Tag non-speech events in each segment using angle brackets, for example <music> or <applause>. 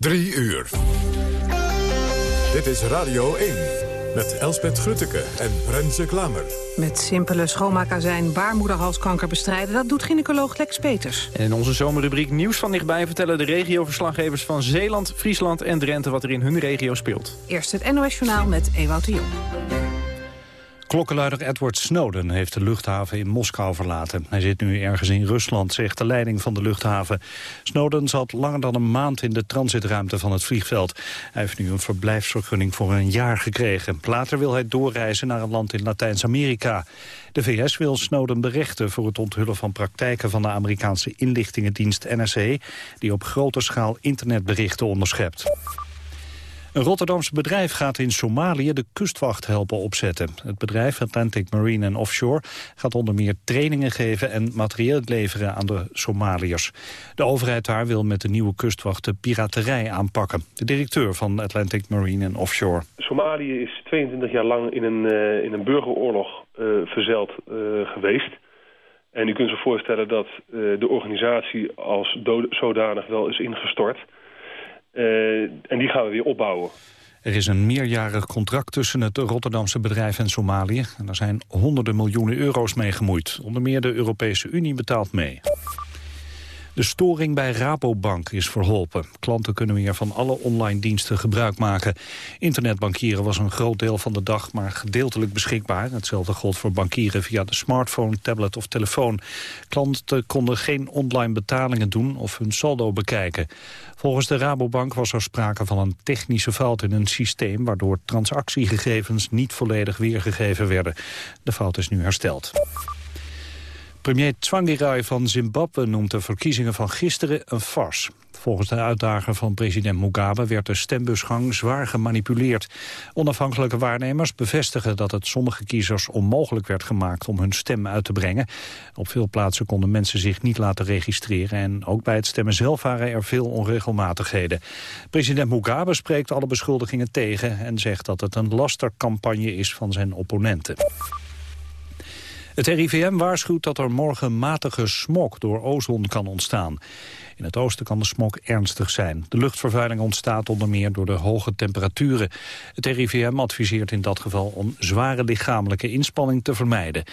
Drie uur. Dit is Radio 1 met Elspet Grutteke en Renze Klamer. Met simpele schoonmaakazijn baarmoederhalskanker bestrijden... dat doet gynaecoloog Lex Peters. En in onze zomerrubriek Nieuws van dichtbij... vertellen de regioverslaggevers van Zeeland, Friesland en Drenthe... wat er in hun regio speelt. Eerst het NOS Journaal met Ewout de Jong. Klokkenluider Edward Snowden heeft de luchthaven in Moskou verlaten. Hij zit nu ergens in Rusland, zegt de leiding van de luchthaven. Snowden zat langer dan een maand in de transitruimte van het vliegveld. Hij heeft nu een verblijfsvergunning voor een jaar gekregen. Later wil hij doorreizen naar een land in Latijns-Amerika. De VS wil Snowden berechten voor het onthullen van praktijken van de Amerikaanse inlichtingendienst NSA... die op grote schaal internetberichten onderschept. Een Rotterdamse bedrijf gaat in Somalië de kustwacht helpen opzetten. Het bedrijf Atlantic Marine and Offshore gaat onder meer trainingen geven en materieel leveren aan de Somaliërs. De overheid daar wil met de nieuwe kustwacht de piraterij aanpakken. De directeur van Atlantic Marine and Offshore. Somalië is 22 jaar lang in een, uh, in een burgeroorlog uh, verzeld uh, geweest. En u kunt zich voorstellen dat de organisatie als zodanig wel is ingestort... Uh, en die gaan we weer opbouwen. Er is een meerjarig contract tussen het Rotterdamse bedrijf en Somalië. En er zijn honderden miljoenen euro's mee gemoeid. Onder meer de Europese Unie betaalt mee. De storing bij Rabobank is verholpen. Klanten kunnen weer van alle online diensten gebruik maken. Internetbankieren was een groot deel van de dag maar gedeeltelijk beschikbaar. Hetzelfde gold voor bankieren via de smartphone, tablet of telefoon. Klanten konden geen online betalingen doen of hun saldo bekijken. Volgens de Rabobank was er sprake van een technische fout in een systeem... waardoor transactiegegevens niet volledig weergegeven werden. De fout is nu hersteld. Premier Tsvangirai van Zimbabwe noemt de verkiezingen van gisteren een farce. Volgens de uitdager van president Mugabe werd de stembusgang zwaar gemanipuleerd. Onafhankelijke waarnemers bevestigen dat het sommige kiezers onmogelijk werd gemaakt om hun stem uit te brengen. Op veel plaatsen konden mensen zich niet laten registreren en ook bij het stemmen zelf waren er veel onregelmatigheden. President Mugabe spreekt alle beschuldigingen tegen en zegt dat het een lastercampagne is van zijn opponenten. Het RIVM waarschuwt dat er morgen matige smog door ozon kan ontstaan. In het oosten kan de smog ernstig zijn. De luchtvervuiling ontstaat onder meer door de hoge temperaturen. Het RIVM adviseert in dat geval om zware lichamelijke inspanning te vermijden.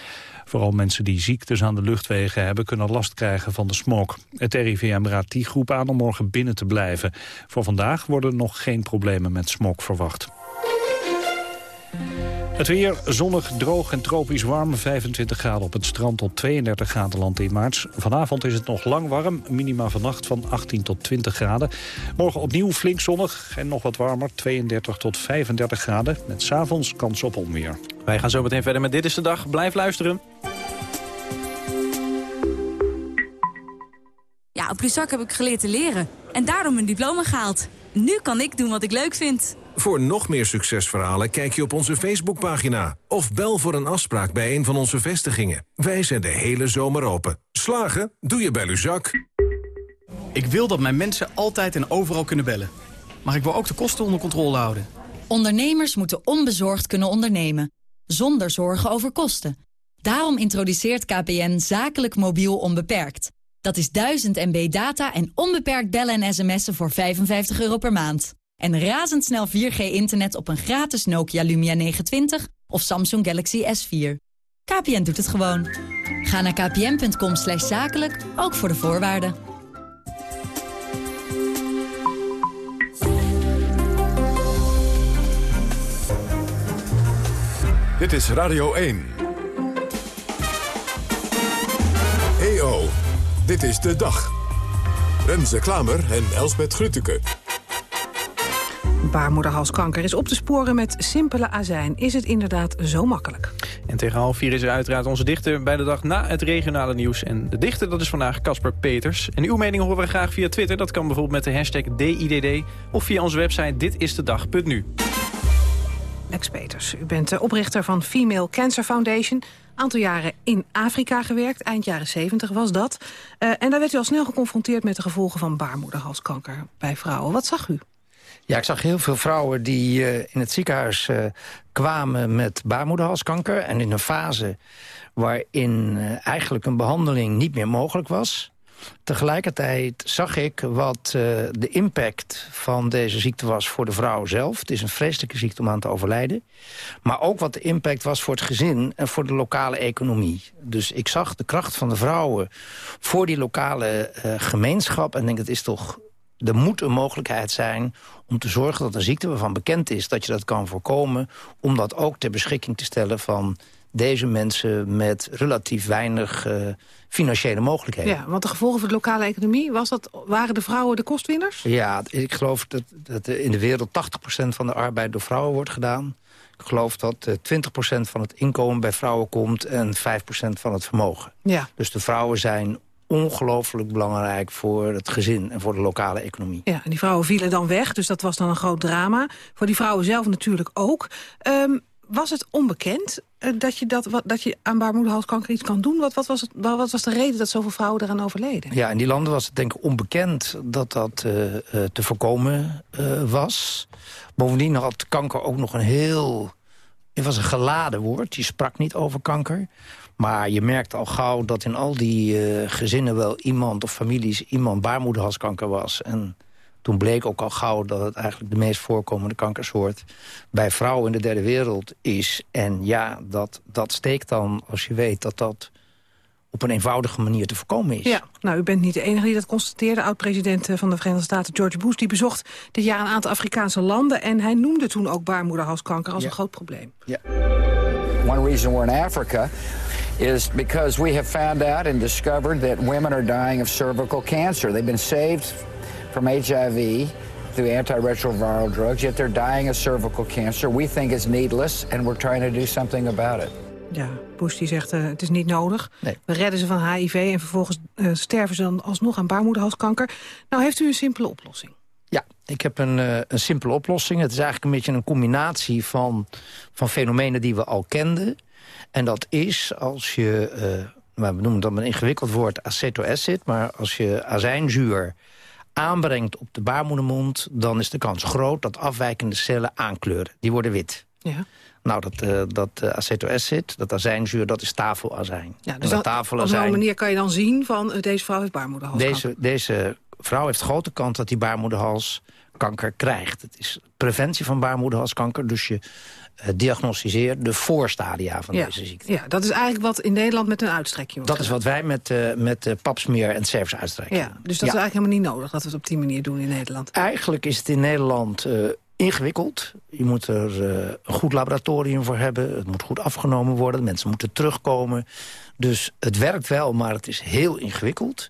Vooral mensen die ziektes aan de luchtwegen hebben kunnen last krijgen van de smog. Het RIVM raadt die groep aan om morgen binnen te blijven. Voor vandaag worden nog geen problemen met smog verwacht. Het weer zonnig, droog en tropisch warm. 25 graden op het strand tot 32 graden land in maart. Vanavond is het nog lang warm. Minima vannacht van 18 tot 20 graden. Morgen opnieuw flink zonnig en nog wat warmer. 32 tot 35 graden. Met s'avonds kans op onweer. Wij gaan zo meteen verder met Dit is de Dag. Blijf luisteren. Ja, op Luzak heb ik geleerd te leren. En daarom mijn diploma gehaald. Nu kan ik doen wat ik leuk vind. Voor nog meer succesverhalen kijk je op onze Facebookpagina. Of bel voor een afspraak bij een van onze vestigingen. Wij zijn de hele zomer open. Slagen? Doe je bij Luzak. Ik wil dat mijn mensen altijd en overal kunnen bellen. Maar ik wil ook de kosten onder controle houden. Ondernemers moeten onbezorgd kunnen ondernemen. Zonder zorgen over kosten. Daarom introduceert KPN zakelijk mobiel onbeperkt. Dat is 1000 MB data en onbeperkt bellen en sms'en voor 55 euro per maand. En razendsnel 4G-internet op een gratis Nokia Lumia 920 of Samsung Galaxy S4. KPN doet het gewoon. Ga naar kpn.com zakelijk, ook voor de voorwaarden. Dit is Radio 1. EO, dit is de dag. Renze Klamer en Elsbet Grutteke. Baarmoederhalskanker is op te sporen met simpele azijn. Is het inderdaad zo makkelijk? En tegen half vier is er uiteraard onze dichter bij de dag na het regionale nieuws. En de dichter dat is vandaag Casper Peters. En uw mening horen we graag via Twitter. Dat kan bijvoorbeeld met de hashtag DIDD. Of via onze website ditistedag.nu. Lex Peters, u bent de oprichter van Female Cancer Foundation aantal jaren in Afrika gewerkt. Eind jaren 70 was dat. Uh, en daar werd u al snel geconfronteerd met de gevolgen van baarmoederhalskanker bij vrouwen. Wat zag u? Ja, ik zag heel veel vrouwen die uh, in het ziekenhuis uh, kwamen met baarmoederhalskanker. En in een fase waarin uh, eigenlijk een behandeling niet meer mogelijk was. Tegelijkertijd zag ik wat de impact van deze ziekte was voor de vrouw zelf. Het is een vreselijke ziekte om aan te overlijden. Maar ook wat de impact was voor het gezin en voor de lokale economie. Dus ik zag de kracht van de vrouwen voor die lokale gemeenschap. En denk, het is toch er moet een mogelijkheid zijn om te zorgen dat een ziekte waarvan bekend is... dat je dat kan voorkomen, om dat ook ter beschikking te stellen... van deze mensen met relatief weinig uh, financiële mogelijkheden. Ja, want de gevolgen voor de lokale economie, was dat, waren de vrouwen de kostwinners? Ja, ik geloof dat, dat in de wereld 80% van de arbeid door vrouwen wordt gedaan. Ik geloof dat uh, eh, 20% van het inkomen bij vrouwen komt en 5% van het vermogen. Ja. Dus de vrouwen zijn ongelooflijk belangrijk voor het gezin en voor de lokale economie. Ja, en die vrouwen vielen dan weg, dus dat was dan een groot drama. Voor die vrouwen zelf natuurlijk ook. Um, was het onbekend uh, dat, je dat, wat, dat je aan baarmoederhalskanker iets kan doen? Wat, wat, was het, wat was de reden dat zoveel vrouwen eraan overleden? Ja, in die landen was het denk ik onbekend dat dat uh, uh, te voorkomen was. Bovendien had kanker ook nog een heel... Het was een geladen woord, je sprak niet over kanker. Maar je merkt al gauw dat in al die gezinnen wel iemand of families... iemand baarmoederhalskanker was en toen bleek ook al gauw dat het eigenlijk de meest voorkomende kankersoort... bij vrouwen in de derde wereld is. En ja, dat, dat steekt dan als je weet dat dat op een eenvoudige manier te voorkomen is. Ja, nou, u bent niet de enige die dat constateerde. Oud-president eh, van de Verenigde Staten George Bush... die bezocht dit jaar een aantal Afrikaanse landen... en hij noemde toen ook baarmoederhalskanker als ja. een groot probleem. Ja. One reason we're in Africa is because we have found out and discovered that women are dying of cervical cancer. They've been saved from HIV through antiretroviral drugs, yet they're dying of cervical cancer. We think it's needless, and we're trying to do something about it. Ja, Bush die zegt uh, het is niet nodig. Nee. We redden ze van HIV en vervolgens uh, sterven ze dan alsnog aan baarmoederhalskanker. Nou, heeft u een simpele oplossing? Ja, ik heb een, uh, een simpele oplossing. Het is eigenlijk een beetje een combinatie van, van fenomenen die we al kenden. En dat is als je, we noemen dat een ingewikkeld woord, acetoacid... maar als je azijnzuur aanbrengt op de baarmoedermond... dan is de kans groot dat afwijkende cellen aankleuren. Die worden wit. Ja. Nou, dat, uh, dat uh, acetoacid, dat azijnzuur, dat is tafelazijn. Ja, dus dat, tafelazijn, op zo'n manier kan je dan zien van uh, deze vrouw heeft baarmoederhalskanker. Deze, deze vrouw heeft grote kans dat die baarmoederhalskanker krijgt. Het is preventie van baarmoederhalskanker, dus je uh, diagnosticeert de voorstadia van ja. deze ziekte. Ja, dat is eigenlijk wat in Nederland met een uitstrekking wordt Dat is wat wij met, uh, met uh, papsmeer en service uitstrekken. Ja, dus dat ja. is eigenlijk helemaal niet nodig dat we het op die manier doen in Nederland. Eigenlijk is het in Nederland ingewikkeld. Je moet er een goed laboratorium voor hebben. Het moet goed afgenomen worden. Mensen moeten terugkomen. Dus het werkt wel, maar het is heel ingewikkeld.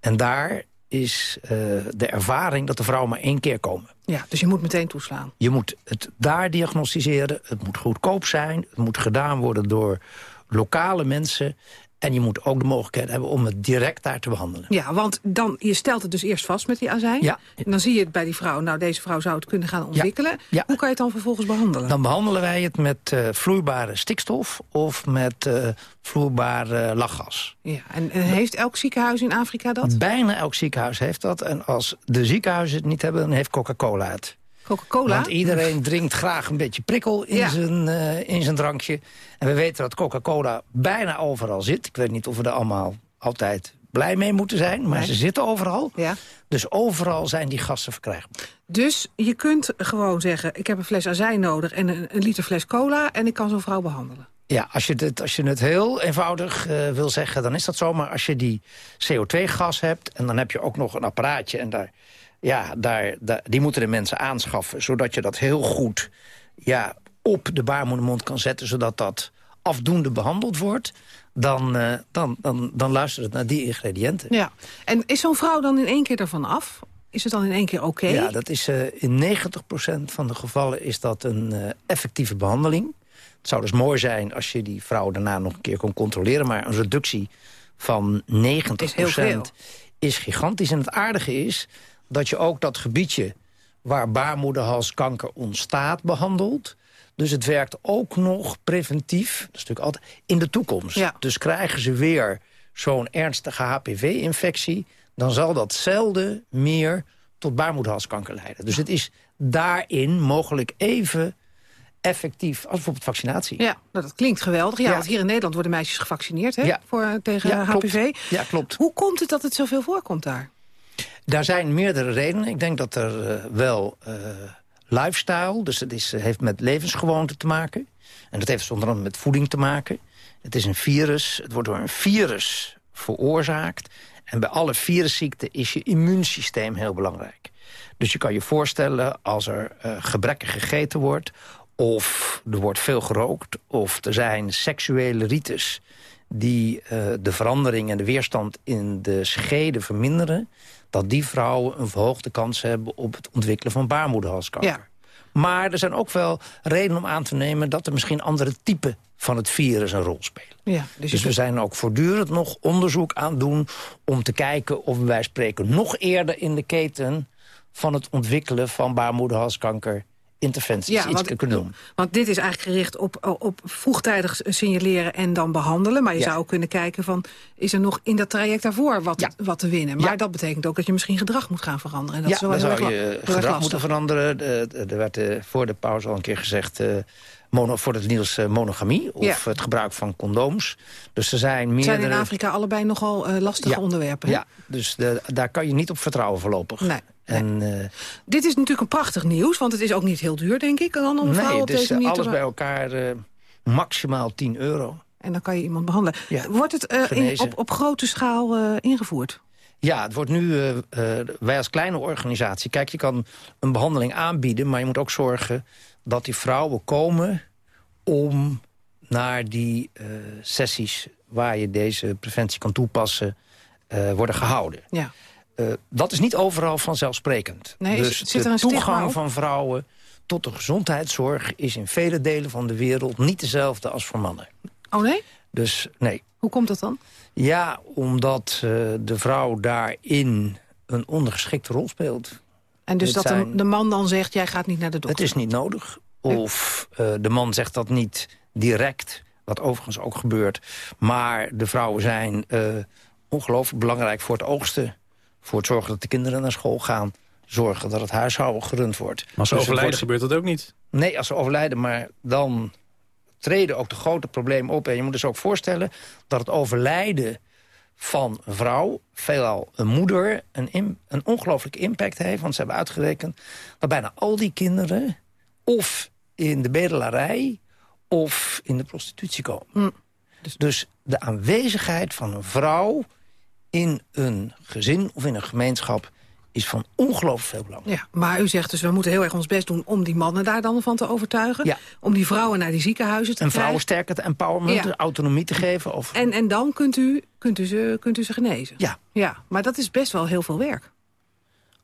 En daar is uh, de ervaring dat de vrouwen maar één keer komen. Ja, dus je moet meteen toeslaan. Je moet het daar diagnosticeren. Het moet goedkoop zijn. Het moet gedaan worden door lokale mensen. En je moet ook de mogelijkheid hebben om het direct daar te behandelen. Ja, want dan, je stelt het dus eerst vast met die azijn. Ja. En dan zie je het bij die vrouw, nou deze vrouw zou het kunnen gaan ontwikkelen. Ja. Ja. Hoe kan je het dan vervolgens behandelen? Dan behandelen wij het met uh, vloeibare stikstof of met uh, vloeibaar uh, lachgas. Ja, en, en, heeft elk ziekenhuis in Afrika dat? Bijna elk ziekenhuis heeft dat. En als de ziekenhuizen het niet hebben, dan heeft Coca-Cola het. Coca-Cola? Want iedereen drinkt graag een beetje prikkel in, Ja. zijn, uh, in zijn drankje. En we weten dat Coca-Cola bijna overal zit. Ik weet niet of we er allemaal altijd blij mee moeten zijn. Maar Nee. ze zitten overal. Ja. Dus overal zijn die gassen verkrijgbaar. Dus je kunt gewoon zeggen, ik heb een fles azijn nodig en een, een liter fles cola... en ik kan zo'n vrouw behandelen. Ja, als je het, als je het heel eenvoudig uh, wil zeggen, dan is dat zo. Maar als je die CO2-gas hebt en dan heb je ook nog een apparaatje... en daar, ja, daar, daar, die moeten de mensen aanschaffen... zodat je dat heel goed ja, op de baarmoedermond kan zetten... zodat dat afdoende behandeld wordt... dan, uh, dan, dan, dan luistert het naar die ingrediënten. Ja. En is zo'n vrouw dan in één keer ervan af? Is het dan in één keer oké? Ja, dat is, uh, in 90% van de gevallen is dat een uh, effectieve behandeling. Het zou dus mooi zijn als je die vrouw daarna nog een keer kon controleren... maar een reductie van 90% is, heel veel. is gigantisch. En het aardige is dat je ook dat gebiedje waar baarmoederhalskanker ontstaat behandelt. Dus het werkt ook nog preventief, dat is natuurlijk altijd, in de toekomst. Ja. Dus krijgen ze weer zo'n ernstige HPV-infectie... dan zal dat zelden meer tot baarmoederhalskanker leiden. Dus het is daarin mogelijk even effectief als bijvoorbeeld vaccinatie. Ja, nou, dat klinkt geweldig. Ja, Ja. want hier in Nederland worden meisjes gevaccineerd hè, Ja. voor, tegen Ja, klopt. HPV. Ja, klopt. Hoe komt het dat het zoveel voorkomt daar? Daar zijn meerdere redenen. Ik denk dat er eh, wel eh, lifestyle, dus het is, eh, heeft met levensgewoonten te maken. En dat heeft onder andere met voeding te maken. Het is een virus, het wordt door een virus veroorzaakt. En bij alle virusziekten is je immuunsysteem heel belangrijk. Dus je kan je voorstellen als er eh, gebrekkig gegeten wordt... of er wordt veel gerookt, of er zijn seksuele rites... die de verandering en de weerstand in de schede verminderen... dat die vrouwen een verhoogde kans hebben op het ontwikkelen van baarmoederhalskanker. Ja. Maar er zijn ook wel redenen om aan te nemen... dat er misschien andere typen van het virus een rol spelen. Ja, dus, Dus we zijn ook voortdurend nog onderzoek aan het doen... om te kijken of wij spreken nog eerder in de keten... van het ontwikkelen van baarmoederhalskanker interventies Ja, iets want- kunnen doen. Want dit is eigenlijk gericht op, op vroegtijdig signaleren en dan behandelen. Maar je Ja. zou ook kunnen kijken van, is er nog in dat traject daarvoor wat, wat te winnen? Maar dat betekent ook dat je misschien gedrag moet gaan veranderen. En dat ja, is wel dan zou je gedrag lastig. moeten veranderen. Eh, eh, Er werd eh, voor de pauze al een keer gezegd... eh, mono, voor het nieuws eh, monogamie of Ja. het gebruik van condooms. Dus er zijn meerdere... zijn in Afrika allebei nogal eh, lastige Ja. onderwerpen. hè? Ja, dus de, daar kan je niet op vertrouwen voorlopig. Nee. En, eh, Dit is natuurlijk een prachtig nieuws, want het is ook niet heel duur, denk ik. Dan om nee, dus manier te alles bij elkaar eh, maximaal 10 euro. En dan kan je iemand behandelen. Ja, Wordt het eh, in, op, op grote schaal ingevoerd? Ja, het wordt nu, wij als kleine organisatie... Kijk, je kan een behandeling aanbieden... maar je moet ook zorgen dat die vrouwen komen... om naar die sessies waar je deze preventie kan toepassen... worden gehouden. Ja. Eh, dat is niet overal vanzelfsprekend. Nee, dus zit er een de stigma toegang van vrouwen tot de gezondheidszorg... is in vele delen van de wereld niet dezelfde als voor mannen. Oh nee? Dus nee. Hoe komt dat dan? Ja, omdat eh, de vrouw daarin een ondergeschikte rol speelt. En dus Dit dat de, zijn- de man dan zegt, jij gaat niet naar de dokter? Het is niet nodig. Of eh, de man zegt dat niet direct, wat overigens ook gebeurt. Maar de vrouwen zijn ongelooflijk belangrijk voor het oogsten. Voor het zorgen dat de kinderen naar school gaan. Zorgen dat het huishouden gerund wordt. Maar als ze Dus overlijden wordt- gebeurt dat ook niet. Nee, als ze overlijden, maar dan treden ook de grote problemen op. En je moet dus ook voorstellen dat het overlijden van een vrouw... veelal een moeder, een, een ongelooflijke impact heeft. Want ze hebben uitgerekend dat bijna al die kinderen... of in de bedelarij of in de prostitutie komen. Dus de aanwezigheid van een vrouw in een gezin of in een gemeenschap... is van ongelooflijk veel belang. Ja, maar u zegt dus, we moeten heel erg ons best doen om die mannen daar dan van te overtuigen. Ja. Om die vrouwen naar die ziekenhuizen te En krijgen. vrouwen sterker te empowerment, Ja. autonomie te geven. Of... En, en dan kunt u, kunt, u ze, kunt u ze genezen. Ja. ja. Maar dat is best wel heel veel werk.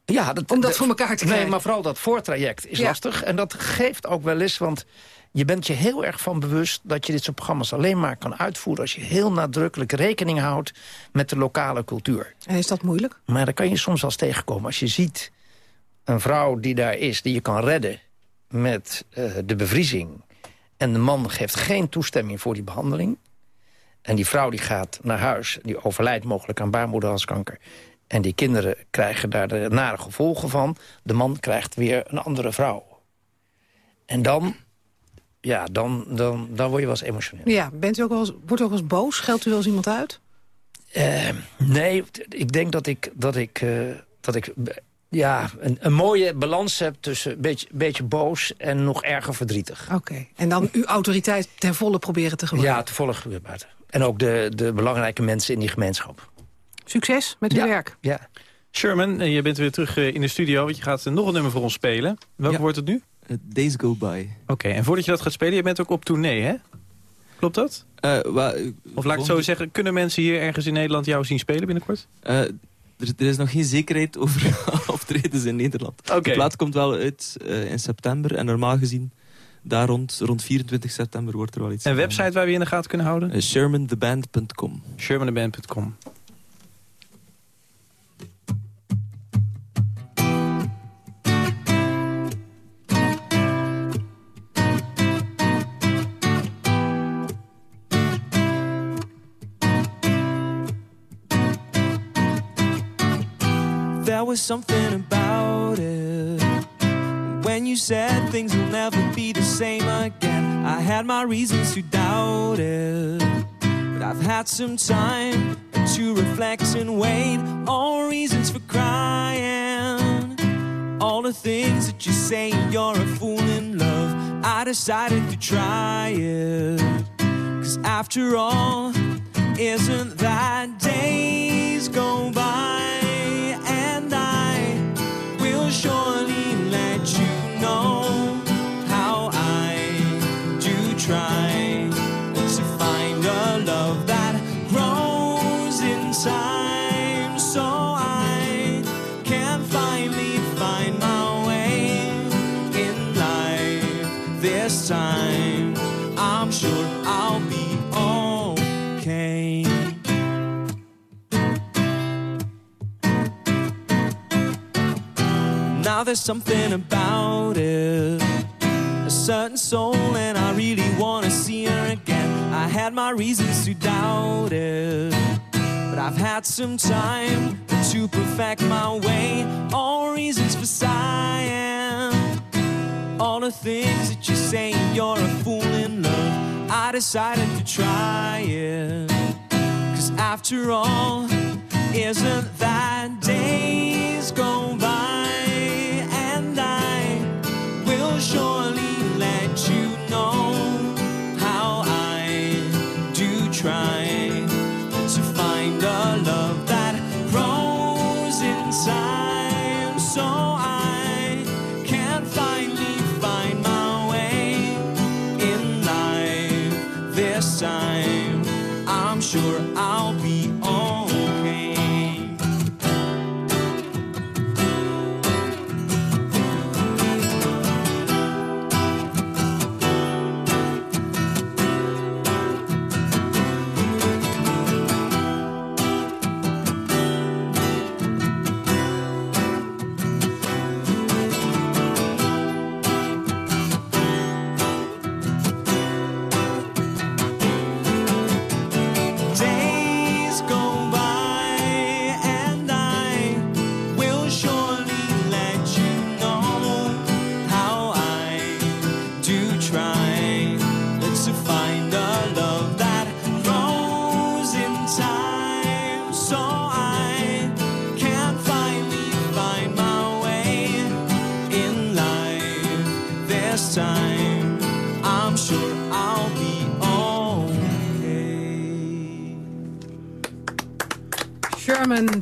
Ja, dat, Om dat voor elkaar te Nee, krijgen. maar vooral dat voortraject is Ja. lastig. En dat geeft ook wel eens, want je bent je heel erg van bewust... dat je dit soort programma's alleen maar kan uitvoeren... als je heel nadrukkelijk rekening houdt met de lokale cultuur. En is dat moeilijk? Maar daar kan je soms wel eens tegenkomen. Als je ziet een vrouw die daar is, die je kan redden met eh, de bevriezing... en de man geeft geen toestemming voor die behandeling... en die vrouw die gaat naar huis, die overlijdt mogelijk aan baarmoederhalskanker... en die kinderen krijgen daar de nare gevolgen van... de man krijgt weer een andere vrouw. En dan, ja, dan, dan, dan word je wel eens emotioneel. Ja, bent u ook wel eens, wordt u ook wel eens boos? Scheldt u wel eens iemand uit? Eh, nee, ik denk dat ik, dat ik, eh, dat ik ja, een, een mooie balans heb tussen een beetje, beetje boos en nog erger verdrietig. Oké. En dan uw autoriteit ten volle proberen te gebruiken? Ja, toevallig gebeurt buiten. En ook de, de belangrijke mensen in die gemeenschap. Succes met uw Ja. werk. Ja. Sherman, eh, je bent weer terug eh, in de studio, want je gaat nog een nummer voor ons spelen. Welke Ja. wordt het nu? Uh, Days Go By. Oké, en voordat je dat gaat spelen, je bent ook op tournee, hè? Klopt dat? Uh, Of laat ik het zo zeggen, kunnen mensen hier ergens in Nederland jou zien spelen binnenkort? uh, er, er is nog geen zekerheid over <laughs> optredens in Nederland. Oké. De plaat komt wel uit uh, in september en normaal gezien daar rond, rond 24 september wordt er wel iets Een website waar we in de gaten kunnen houden? Uh, ShermanTheBand.com ShermanTheBand.com was something about it when you said things will never be the same again. I had my reasons to doubt it. But I've had some time to reflect and wait. All reasons for crying. All the things that you say you're a fool in love. I decided to try it. Cause after all, isn't that days go by? There's something about it a certain soul and I really wanna see her again. I had my reasons to doubt it, but I've had some time to perfect my way. All reasons for sighing, all the things that you say you're a fool in love. I decided to try it, cause after all, isn't that days go by sure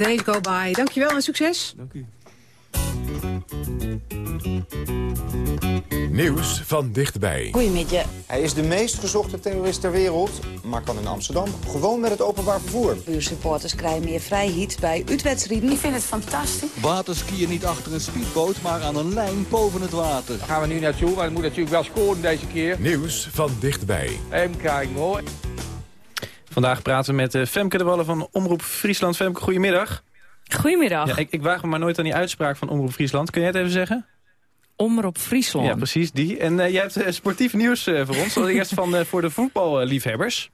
Go By. Dankjewel en succes. Dank u. Nieuws van dichtbij. Goedemiddag. Hij is de meest gezochte terrorist ter wereld, maar kan in Amsterdam gewoon met het openbaar vervoer. Buursupporters krijgen meer vrijheid bij uitwedstrijden. Ik vind het fantastisch. Waterskiën niet achter een speedboot, maar aan een lijn boven het water. Daar gaan we nu naartoe, maar het moet natuurlijk wel scoren deze keer. Nieuws van dichtbij. Kijken hoor. Vandaag praten we met eh, Femke de Wallen van Omroep Friesland. Femke, goedemiddag. Goedemiddag. Ja, ik, ik waag me maar nooit aan die uitspraak van Omroep Friesland. Kun jij het even zeggen? Omroep Friesland. Ja, precies die. En eh, jij hebt eh, sportief nieuws voor ons. Allereerst van, voor de voetballiefhebbers.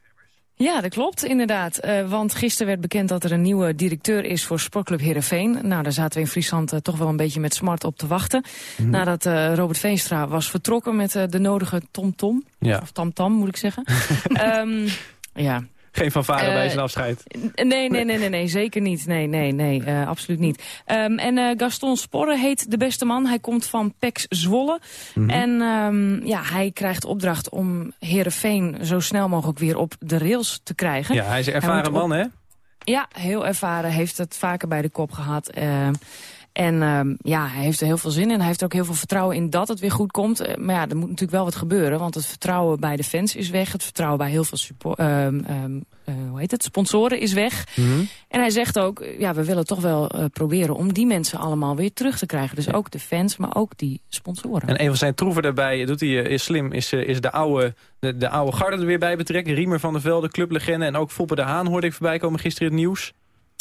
Ja, dat klopt, inderdaad. Want gisteren werd bekend dat er een nieuwe directeur is voor sportclub Heerenveen. Nou, daar zaten we in Friesland toch wel een beetje met smart op te wachten. Mhm. Nadat Robert Veenstra was vertrokken met de nodige tom-tom. Ja. Of tam-tam, moet ik zeggen. <laughs> Ehm, ja, Geen fanfare bij Eh, zijn afscheid. Nee, nee, nee, nee, nee, zeker niet. Nee, nee, nee, eh, absoluut niet. Ehm, en eh, Gaston Sporre heet de beste man. Hij komt van PEX Zwolle. Mhm. En ehm, ja, hij krijgt opdracht om Heerenveen zo snel mogelijk weer op de rails te krijgen. Ja, hij is een ervaren man, hè? Ja, heel ervaren. Heeft het vaker bij de kop gehad. En ehm, ja, hij heeft er heel veel zin in. Hij heeft er ook heel veel vertrouwen in dat het weer goed komt. Eh, maar ja, er moet natuurlijk wel wat gebeuren. Want het vertrouwen bij de fans is weg. Het vertrouwen bij heel veel support, ehm, ehm, eh, hoe heet het? sponsoren is weg. Mhm. En hij zegt ook, eh, ja, we willen toch wel proberen om die mensen allemaal weer terug te krijgen. Dus ook de fans, maar ook die sponsoren. En een van zijn troeven daarbij, doet hij is slim, is, is de, oude, de, de oude garde er weer bij betrekken. Riemer van der Velde, clublegende. En ook Foppe de Haan hoorde ik voorbij komen gisteren in het nieuws.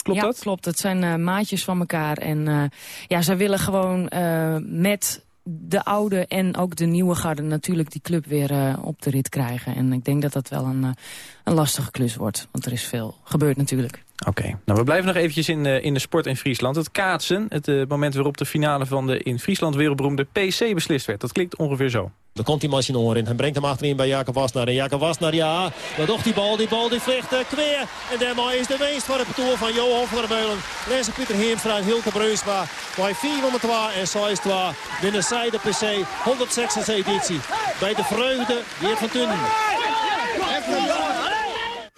Klopt ja, dat? klopt. Het zijn eh, maatjes van elkaar. En eh, ja, zij willen gewoon eh, met de oude en ook de nieuwe garde natuurlijk die club weer op de rit krijgen. En ik denk dat dat wel een, een lastige klus wordt. Want er is veel gebeurd natuurlijk. Oké, nou we blijven nog eventjes in, eh, in de sport in Friesland. Het kaatsen, het eh, moment waarop de finale van de in Friesland wereldberoemde PC beslist werd. Dat klinkt ongeveer zo. Dan komt die machine in. Hij brengt hem achterin bij Jacob Wasnaar. En Jacob Wasnaar, ja, wat doet die bal? Die bal die vliegt uh, kweer. En daarmee is de winst van het toer van Johan van der Meulen. Rensen Pieter Heemstra en Hilke Breusma. Bij 4 om 2 en 6 2 winnen zij de PC 106e editie. Bij de vreugde weer van Tunnen.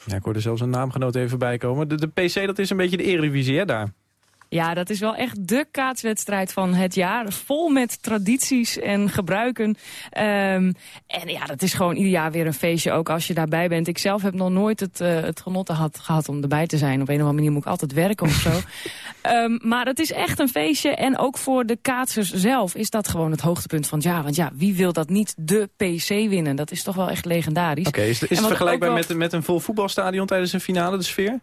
Ja, ik hoorde zelfs een naamgenoot even bijkomen. De, de PC, dat is een beetje de eredivisie, hè, daar? Ja, dat is wel echt de kaatswedstrijd van het jaar. Vol met tradities en gebruiken. Ehm, en ja, dat is gewoon ieder jaar weer een feestje, ook als je daarbij bent. Ik zelf heb nog nooit het, uh, het genot gehad, gehad om erbij te zijn. Op een of andere manier moet ik altijd werken of zo. um, <laughs> maar het is echt een feestje. En ook voor de kaatsers zelf is dat gewoon het hoogtepunt van het jaar. Want ja, wie wil dat niet de PC winnen? Dat is toch wel echt legendarisch. Oké, okay, is, is het vergelijkbaar wel... met, met een vol voetbalstadion tijdens een finale, de sfeer?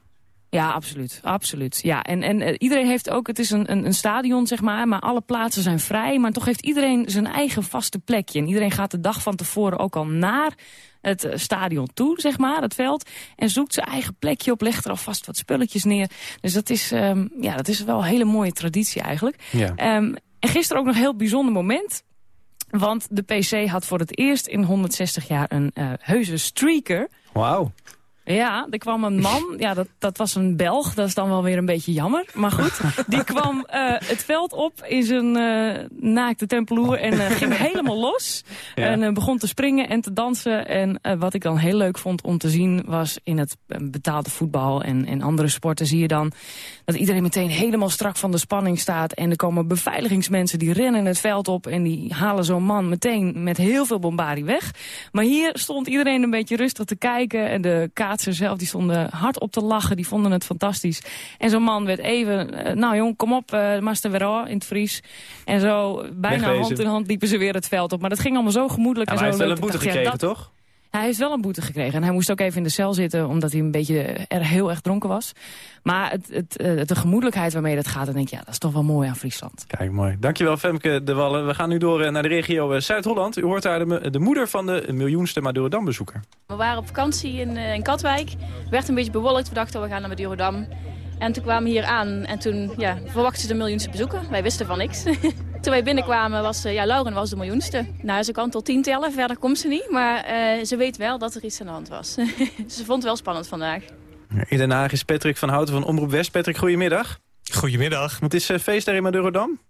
Ja, absoluut. absoluut. Ja, en, en uh, iedereen heeft ook, het is een, een, een, stadion, zeg maar, maar alle plaatsen zijn vrij. Maar toch heeft iedereen zijn eigen vaste plekje. En iedereen gaat de dag van tevoren ook al naar het uh, stadion toe, zeg maar, het veld. En zoekt zijn eigen plekje op, legt er alvast wat spulletjes neer. Dus dat is, um, ja, dat is wel een hele mooie traditie eigenlijk. Ja. Um, en gisteren ook nog een heel bijzonder moment. Want de PC had voor het eerst in 160 jaar een uh, heuse streaker. Wauw. Ja, er kwam een man, <laughs> ja, dat, dat was een Belg, dat is dan wel weer een beetje jammer. Maar goed, die kwam uh, het veld op in zijn uh, naakte tempeloer en uh, ging <laughs> helemaal los. Ja. En begon te springen en te dansen. En wat ik dan heel leuk vond om te zien was in het betaalde voetbal en, en andere sporten zie je dan dat iedereen meteen helemaal strak van de spanning staat. En er komen beveiligingsmensen die rennen het veld op en die halen zo'n man meteen met heel veel bombardie weg. Maar hier stond iedereen een beetje rustig te kijken en de kaatsen zelf die stonden hard op te lachen, die vonden het fantastisch. En zo'n man werd even, uh, nou jong, kom op, uh, master weer in het Fries. En zo bijna Wegwezen. hand in hand liepen ze weer het veld op. Maar dat ging allemaal zo gemoedelijk Ja, en zo hij heeft wel een boete ja, gekregen, dat- toch? Hij heeft wel een boete gekregen. En hij moest ook even in de cel zitten, omdat hij een beetje er heel erg dronken was. Maar het, het, eh, de gemoedelijkheid waarmee dat gaat, dan denk ik, ja, dat is toch wel mooi aan Friesland. Kijk, mooi. Dankjewel Femke de Wallen. We gaan nu door eh, naar de regio eh, Zuid-Holland. U hoort daar de, de moeder van de miljoenste Madurodam-bezoeker. We waren op vakantie in, eh, in Katwijk. Het werd een beetje bewolkt. We dachten, we gaan naar Madurodam. En toen kwamen we hier aan en toen ja, verwachten ze de miljoenste bezoeker. Wij wisten van niks. <laughs> toen wij binnenkwamen was eh, ja, Lauren was de miljoenste. Nou, ze kan tot tien tellen, verder komt ze niet. Maar eh, ze weet wel dat er iets aan de hand was. <laughs> ze vond het wel spannend vandaag. In Den Haag is Patrick van Houten van Omroep West. Patrick, goedemiddag. Goedemiddag. Het is eh, feest daar in Madurodam?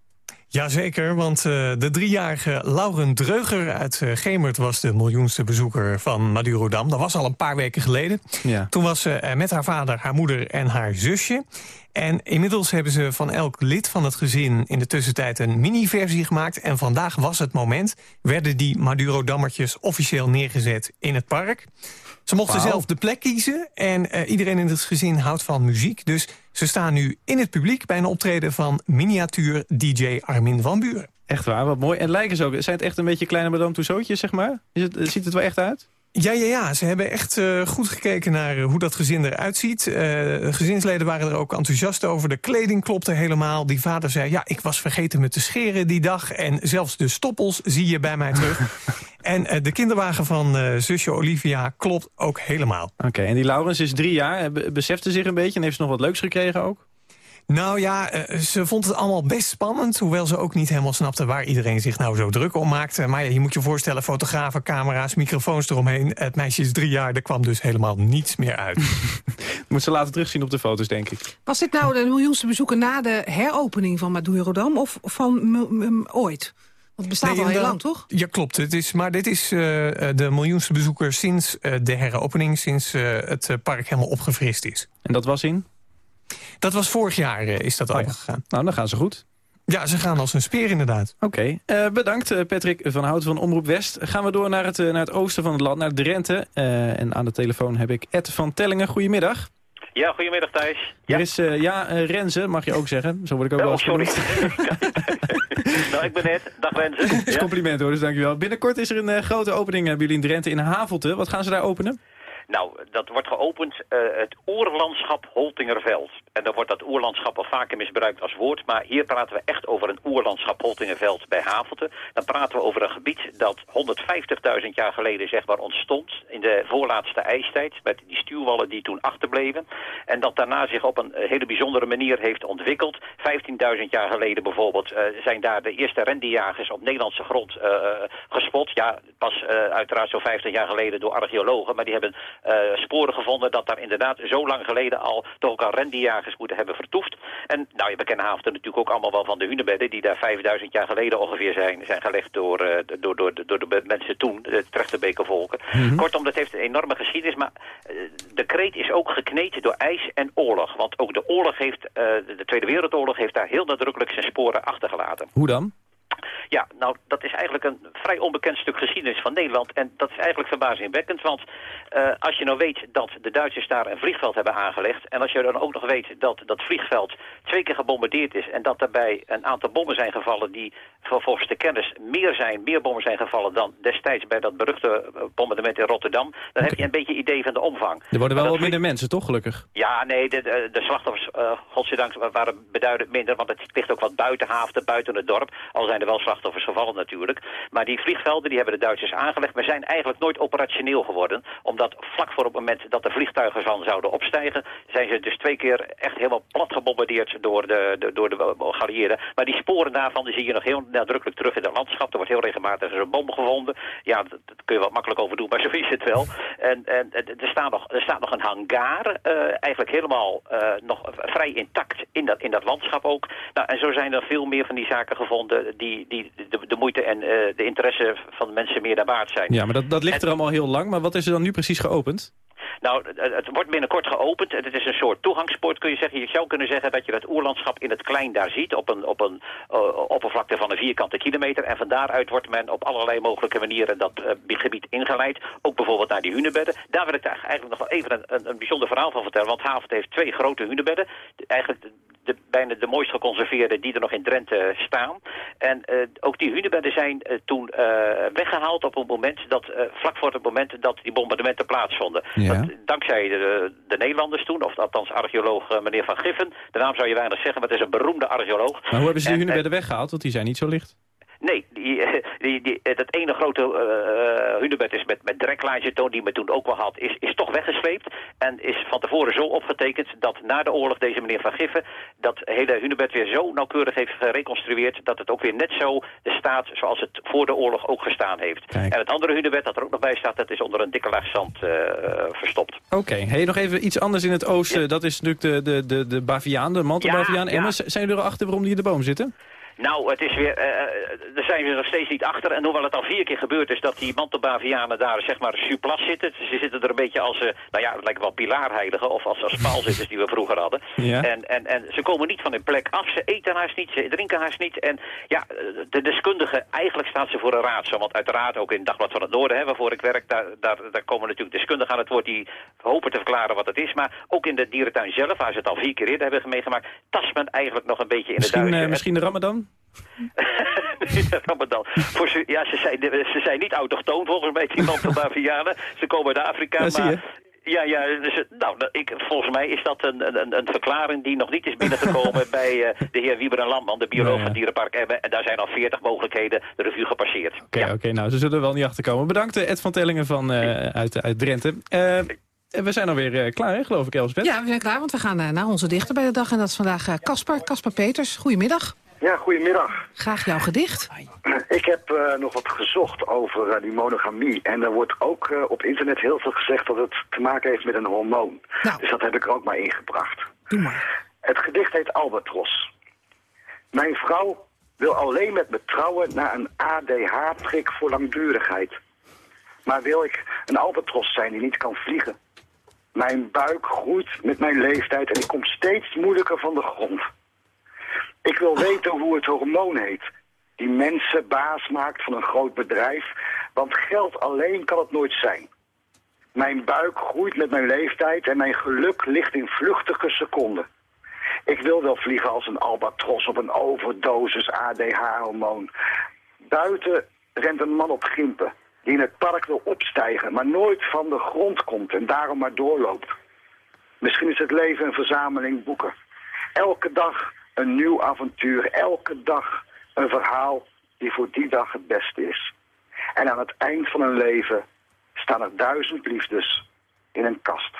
Jazeker, want eh, de driejarige Lauren Dreuger uit eh, Gemert... was de miljoenste bezoeker van Madurodam. Dat was al een paar weken geleden. Ja. Toen was ze eh, met haar vader, haar moeder en haar zusje. En inmiddels hebben ze van elk lid van het gezin... in de tussentijd een mini-versie gemaakt. En vandaag was het moment. Werden die Madurodammertjes officieel neergezet in het park. Ze mochten zelf de plek kiezen. En iedereen in het gezin houdt van muziek. Dus ze staan nu in het publiek bij een optreden van miniatuur-dj Armin van Buren. Echt waar, wat mooi. En lijken ze ook. Zijn het echt een beetje kleine Madame Tussauds, zeg maar? Is het, ziet het wel echt uit? Ja, ja, ja. Ze hebben echt eh, goed gekeken naar eh, hoe dat gezin eruit ziet. Eh, de gezinsleden waren er ook enthousiast over. De kleding klopte helemaal. Die vader zei, ja, ik was vergeten me te scheren die dag. En zelfs de stoppels zie je bij mij terug. <laughs> en de kinderwagen van zusje Olivia klopt ook helemaal. Oké, en die Laurens is drie jaar. Be- Beseft ze zich een beetje en heeft ze nog wat leuks gekregen ook? Nou ja, eh, ze vond het allemaal best spannend. Hoewel ze ook niet helemaal snapte waar iedereen zich nou zo druk om maakte. Maar ja, je moet je voorstellen, fotografen, camera's, microfoons eromheen. Het meisje is drie jaar, er kwam dus helemaal niets meer uit. <laughs> Moet ze later terugzien op de foto's, denk ik. Was dit nou de miljoenste bezoeker na de heropening van Madurodam of van ooit? Want het bestaat Nee, al heel lang, toch? Ja, klopt. Het is, maar dit is eh, eh, de miljoenste bezoeker sinds eh, de heropening... sinds eh, het park helemaal opgefrist is. En dat was in? Dat was vorig jaar eh, is dat Oh ja. overgegaan. Nou, dan gaan ze goed. Ja, ze gaan als een speer inderdaad. Oké, eh, bedankt eh, Patrick van Houten van Omroep West. Gaan we door naar het, naar het oosten van het land, naar Drenthe. Eh, en aan de telefoon heb ik Ed van Tellingen. Goedemiddag. Ja, goedemiddag Thijs. Er is, eh, ja, Renze, mag je ook zeggen. Zo word ik ook Oh, wel sorry. genoemd. <laughs> nou, ik ben Ed. Dag Renze. Dat is compliment hoor, dus dankjewel. Binnenkort is er een grote opening hebben jullie in Drenthe in Havelte. Wat gaan ze daar openen? Nou, dat wordt geopend, eh, het oerlandschap Holtingerveld. En dan wordt dat oerlandschap al vaker misbruikt als woord. Maar hier praten we echt over een oerlandschap Holtingenveld bij Havelte. Dan praten we over een gebied dat 150.000 jaar geleden zeg maar ontstond. In de voorlaatste ijstijd. Met die stuwwallen die toen achterbleven. En dat daarna zich op een hele bijzondere manier heeft ontwikkeld. 15.000 jaar geleden bijvoorbeeld eh, zijn daar de eerste rendierjagers op Nederlandse grond eh, gespot. Ja, pas eh, uiteraard zo'n 50 jaar geleden door archeologen. Maar die hebben eh, sporen gevonden dat daar inderdaad zo lang geleden al toch ook al rendierjagers moeten hebben vertoefd. En nou, je bekende Haafden natuurlijk ook allemaal wel van de hunebedden die daar 5000 jaar geleden ongeveer zijn, zijn gelegd door, eh, door, door, door de mensen toen, de Trechterbekervolken. Mhm. Kortom, dat heeft een enorme geschiedenis, maar eh, de kreet is ook gekneed door ijs en oorlog. Want ook de oorlog heeft, eh, de Tweede Wereldoorlog heeft daar heel nadrukkelijk zijn sporen achtergelaten. Hoe dan? Ja, nou, dat is eigenlijk een vrij onbekend stuk geschiedenis van Nederland. En dat is eigenlijk verbazingwekkend, want eh, als je nou weet dat de Duitsers daar een vliegveld hebben aangelegd... en als je dan ook nog weet dat dat vliegveld twee keer gebombardeerd is... en dat daarbij een aantal bommen zijn gevallen die volgens de kennis meer zijn... meer bommen zijn gevallen dan destijds bij dat beruchte eh, bombardement in Rotterdam... dan heb je een beetje idee van de omvang. Er worden wel wat minder mensen, toch gelukkig? ja, nee, de, de, de slachtoffers, eh godzijdank, waren beduidend minder. Want het ligt ook wat buiten Haafden, buiten het dorp. Al zijn er wel slachtoffers gevallen natuurlijk. Maar die vliegvelden die hebben de Duitsers aangelegd. Maar zijn eigenlijk nooit operationeel geworden. Omdat vlak voor het moment dat de vliegtuigen van zouden opstijgen... zijn ze dus twee keer echt helemaal plat gebombardeerd door de, de, door de. Maar die sporen daarvan zie je nog heel nadrukkelijk terug in het landschap. Er wordt heel regelmatig een bom gevonden. Ja, dat, dat kun je wat makkelijk over doen, maar zo is het wel. En, en er, staat nog, er staat nog een hangar, eh, eigenlijk helemaal eh, nog vrij intact in dat, in dat landschap ook. Nou, en zo zijn er veel meer van die zaken gevonden die, die de, de moeite en eh, de interesse van de mensen meer naar waard zijn. Ja, maar dat, dat ligt er allemaal heel lang. Maar wat is er dan nu precies geopend? Nou, het wordt binnenkort geopend. Het is een soort toegangspoort, kun je zeggen. Je zou kunnen zeggen dat je het oerlandschap in het klein daar ziet... op een, op een eh, oppervlakte van een vierkante kilometer. En van daaruit wordt men op allerlei mogelijke manieren dat eh, gebied ingeleid. Ook bijvoorbeeld naar die hunebedden. Daar wil ik eigenlijk nog wel even een, een, een bijzonder verhaal van vertellen. Want Havert heeft twee grote hunebedden. Eigenlijk de, bijna de mooist geconserveerde die er nog in Drenthe staan. En eh, ook die hunebedden zijn eh, toen eh, weggehaald op het moment dat, eh, vlak voor het moment dat die bombardementen plaatsvonden. Ja. Want dankzij de, de Nederlanders toen, of althans archeoloog eh, meneer Van Giffen, de naam zou je weinig zeggen, maar het is een beroemde archeoloog. Maar hoe hebben ze die En, eh, hunebedden weggehaald? Want die zijn niet zo licht. Nee, die, eh, die, die, eh, dat ene grote eh hunebed is met, met dreklijnzetoon, die men toen ook wel had, is, is toch weggesleept. En is van tevoren zo opgetekend dat na de oorlog deze meneer Van Giffen dat hele hunebed weer zo nauwkeurig heeft gereconstrueerd dat het ook weer net zo staat zoals het voor de oorlog ook gestaan heeft. En het andere hunebed dat er ook nog bij staat, dat is onder een dikke laag zand verstopt. Oké, hey, nog even iets anders in het oosten. Dat is natuurlijk de, de, de, de baviaan, de mantelbaviaan. Ja, Emmers. Zijn jullie erachter waarom die in de boom zitten? Nou, het is weer, eh, daar zijn we nog steeds niet achter. En hoewel het al vier keer gebeurd is dat die mantelbavianen daar zeg maar surplus zitten. Ze zitten er een beetje als, eh, nou ja, het lijkt wel pilaarheiligen of als, als <laughs> paalzitters die we vroeger hadden. Ja. En, en, en ze komen niet van hun plek af, ze eten haast niet, ze drinken haast niet. En ja, de deskundigen, eigenlijk staat ze voor een raadsel. Want uiteraard ook in Dagblad van het Noorden, hè, waarvoor ik werk, daar, daar, daar komen natuurlijk deskundigen aan het woord die hopen te verklaren wat het is. Maar ook in de dierentuin zelf, waar ze het al vier keer eerder hebben meegemaakt, tast men eigenlijk nog een beetje in de eh, misschien de ramadan? <laughs> Ramadan. Voor ze, ja, ze zijn, ze zijn niet autochtoon volgens mij, die mantelbavianen. <laughs> Ze komen uit Afrika, Ja, zie je. maar... Ja, ja dus, nou, dat- ik, volgens mij is dat een, een, een verklaring die nog niet is binnengekomen <laughs> bij eh, de heer Wieber en Landman, de bioloog Ja, ja. van Dierenpark Emmen. En daar zijn al 40 mogelijkheden de revue gepasseerd. Oké, oké, nou, ze zullen er wel niet achter komen. Bedankt, eh, Ed van Tellingen van, eh, uit, uit Drenthe. Eh, we zijn alweer klaar, hè, geloof ik, Elsbeth? Ja, we zijn klaar, want we gaan naar onze dichter bij de dag. En dat is vandaag Caspar, Caspar Peters. Goedemiddag. Ja, goedemiddag. Graag jouw gedicht. Ik heb eh, nog wat gezocht over eh, die monogamie. En er wordt ook eh, op internet heel veel gezegd dat het te maken heeft met een hormoon. Dus dat heb ik er ook maar ingebracht. Doe maar. Het gedicht heet Albatros. Mijn vrouw wil alleen met me trouwen na een ADH-prik voor langdurigheid. Maar wil ik een albatros zijn die niet kan vliegen? Mijn buik groeit met mijn leeftijd en ik kom steeds moeilijker van de grond. Ik wil weten hoe het hormoon heet. Die mensen baas maakt van een groot bedrijf. Want geld alleen kan het nooit zijn. Mijn buik groeit met mijn leeftijd en mijn geluk ligt in vluchtige seconden. Ik wil wel vliegen als een albatros op een overdosis ADH-hormoon. Buiten rent een man op gimpen die in het park wil opstijgen, maar nooit van de grond komt en daarom maar doorloopt. Misschien is het leven een verzameling boeken. Elke dag een nieuw avontuur, elke dag een verhaal die voor die dag het beste is. En aan het eind van hun leven staan er duizend liefdes in een kast.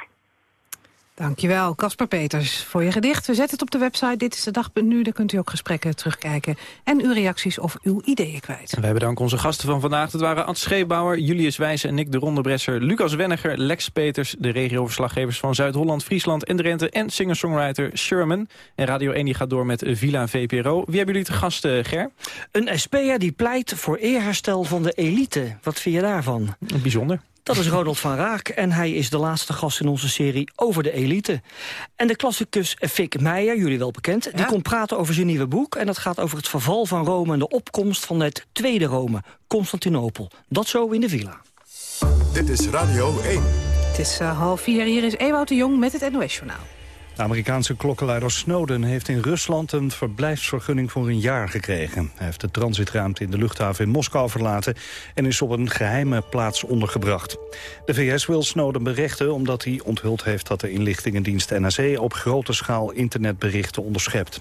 Dankjewel, Caspar Peters, voor je gedicht. We zetten het op de website Dit is de Dag.nu. Daar kunt u ook gesprekken terugkijken en uw reacties of uw ideeën kwijt. En wij bedanken onze gasten van vandaag. Dat waren Ad Scheepbouwer, Julius Wijzen en Nick de Rondebresser... Lucas Wenniger, Lex Peters, de regioverslaggevers van Zuid-Holland, Friesland en Drenthe... en singer-songwriter Sherman. En Radio 1 die gaat door met Villa VPRO. Wie hebben jullie te gasten, Ger? Een SP'er die pleit voor eerherstel van de elite. Wat vind je daarvan? Bijzonder. Dat is Ronald van Raak en hij is de laatste gast in onze serie over de elite. En de klassicus Fik Meijer, jullie wel bekend, die komt praten over zijn nieuwe boek. En dat gaat over het verval van Rome en de opkomst van het tweede Rome, Constantinopel. Dat zo in de villa. Dit is Radio 1. Het is uh, half vier, hier is Ewout de Jong met het NOS-journaal. De Amerikaanse klokkenluider Snowden heeft in Rusland een verblijfsvergunning voor een jaar gekregen. Hij heeft de transitruimte in de luchthaven in Moskou verlaten en is op een geheime plaats ondergebracht. De VS wil Snowden berechten omdat hij onthuld heeft dat de inlichtingendienst NSA op grote schaal internetberichten onderschept.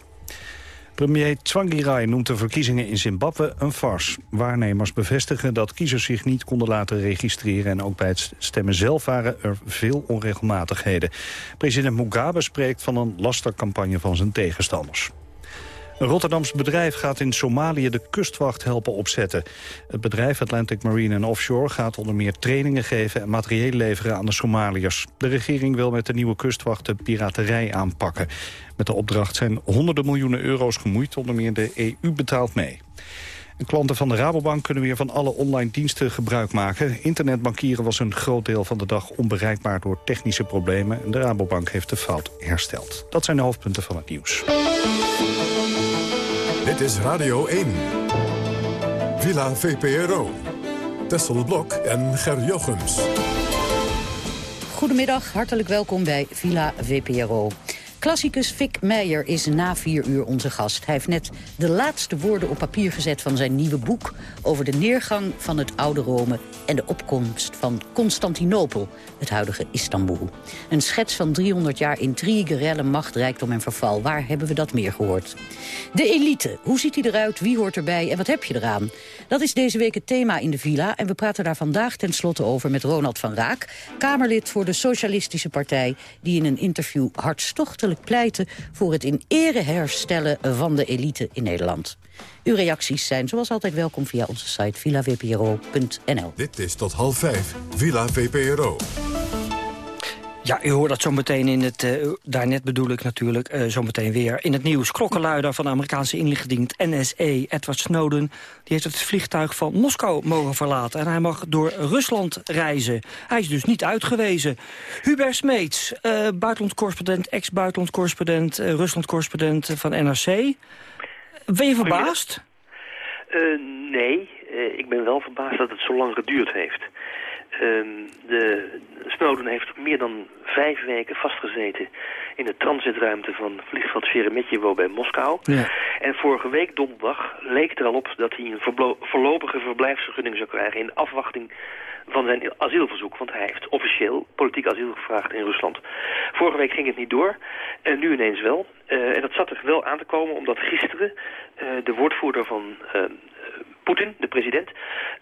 Premier Tsvangirai noemt de verkiezingen in Zimbabwe een farce. Waarnemers bevestigen dat kiezers zich niet konden laten registreren... en ook bij het stemmen zelf waren er veel onregelmatigheden. President Mugabe spreekt van een lastercampagne van zijn tegenstanders. Een Rotterdams bedrijf gaat in Somalië de kustwacht helpen opzetten. Het bedrijf Atlantic Marine and Offshore gaat onder meer trainingen geven... en materieel leveren aan de Somaliërs. De regering wil met de nieuwe kustwacht de piraterij aanpakken. Met de opdracht zijn honderden miljoenen euro's gemoeid. Onder meer de EU betaalt mee. En klanten van de Rabobank kunnen weer van alle online diensten gebruik maken. Internetbankieren was een groot deel van de dag onbereikbaar door technische problemen. En de Rabobank heeft de fout hersteld. Dat zijn de hoofdpunten van het nieuws. Dit is Radio 1. Villa VPRO. Tessel Blok en Ger Jochems. Goedemiddag, hartelijk welkom bij Villa VPRO. Klassicus Fik Meijer is na vier uur onze gast. Hij heeft net de laatste woorden op papier gezet van zijn nieuwe boek... over de neergang van het oude Rome en de opkomst van Constantinopel... het huidige Istanbul. Een schets van 300 jaar intrigue, rellen, macht, rijkdom en verval. Waar hebben we dat meer gehoord? De elite, hoe ziet hij eruit, wie hoort erbij en wat heb je eraan? Dat is deze week het thema in de villa... en we praten daar vandaag tenslotte over met Ronald van Raak... Kamerlid voor de Socialistische Partij... die in een interview hartstochtelijk pleiten voor het in ere herstellen van de elite in Nederland. Uw reacties zijn zoals altijd welkom via onze site villavpro.nl. Dit is tot half vijf, Villa VPRO. Ja, u hoort dat zo meteen in het, uh, daarnet bedoel ik natuurlijk, uh, zo meteen weer. In het nieuws, klokkenluider van de Amerikaanse inlichtingendienst NSA, Edward Snowden... die heeft het vliegtuig van Moskou mogen verlaten. En hij mag door Rusland reizen. Hij is dus niet uitgewezen. Hubert Smeets, uh, buitenlandcorrespondent, ex-buitenlandcorrespondent... Rusland-correspondent van NRC. Ben je verbaasd? nee, ik ben wel verbaasd dat het zo lang geduurd heeft. Ehm, de, Snowden heeft meer dan vijf weken vastgezeten in de transitruimte van vliegveld Sheremetyevo bij Moskou. Ja. En vorige week donderdag leek er al op dat hij een voorlopige verblijfsvergunning zou krijgen in afwachting van zijn asielverzoek. Want hij heeft officieel politiek asiel gevraagd in Rusland. Vorige week ging het niet door. En nu ineens wel. Uh, en dat zat er wel aan te komen omdat gisteren uh, de woordvoerder van uh, Poetin, de president,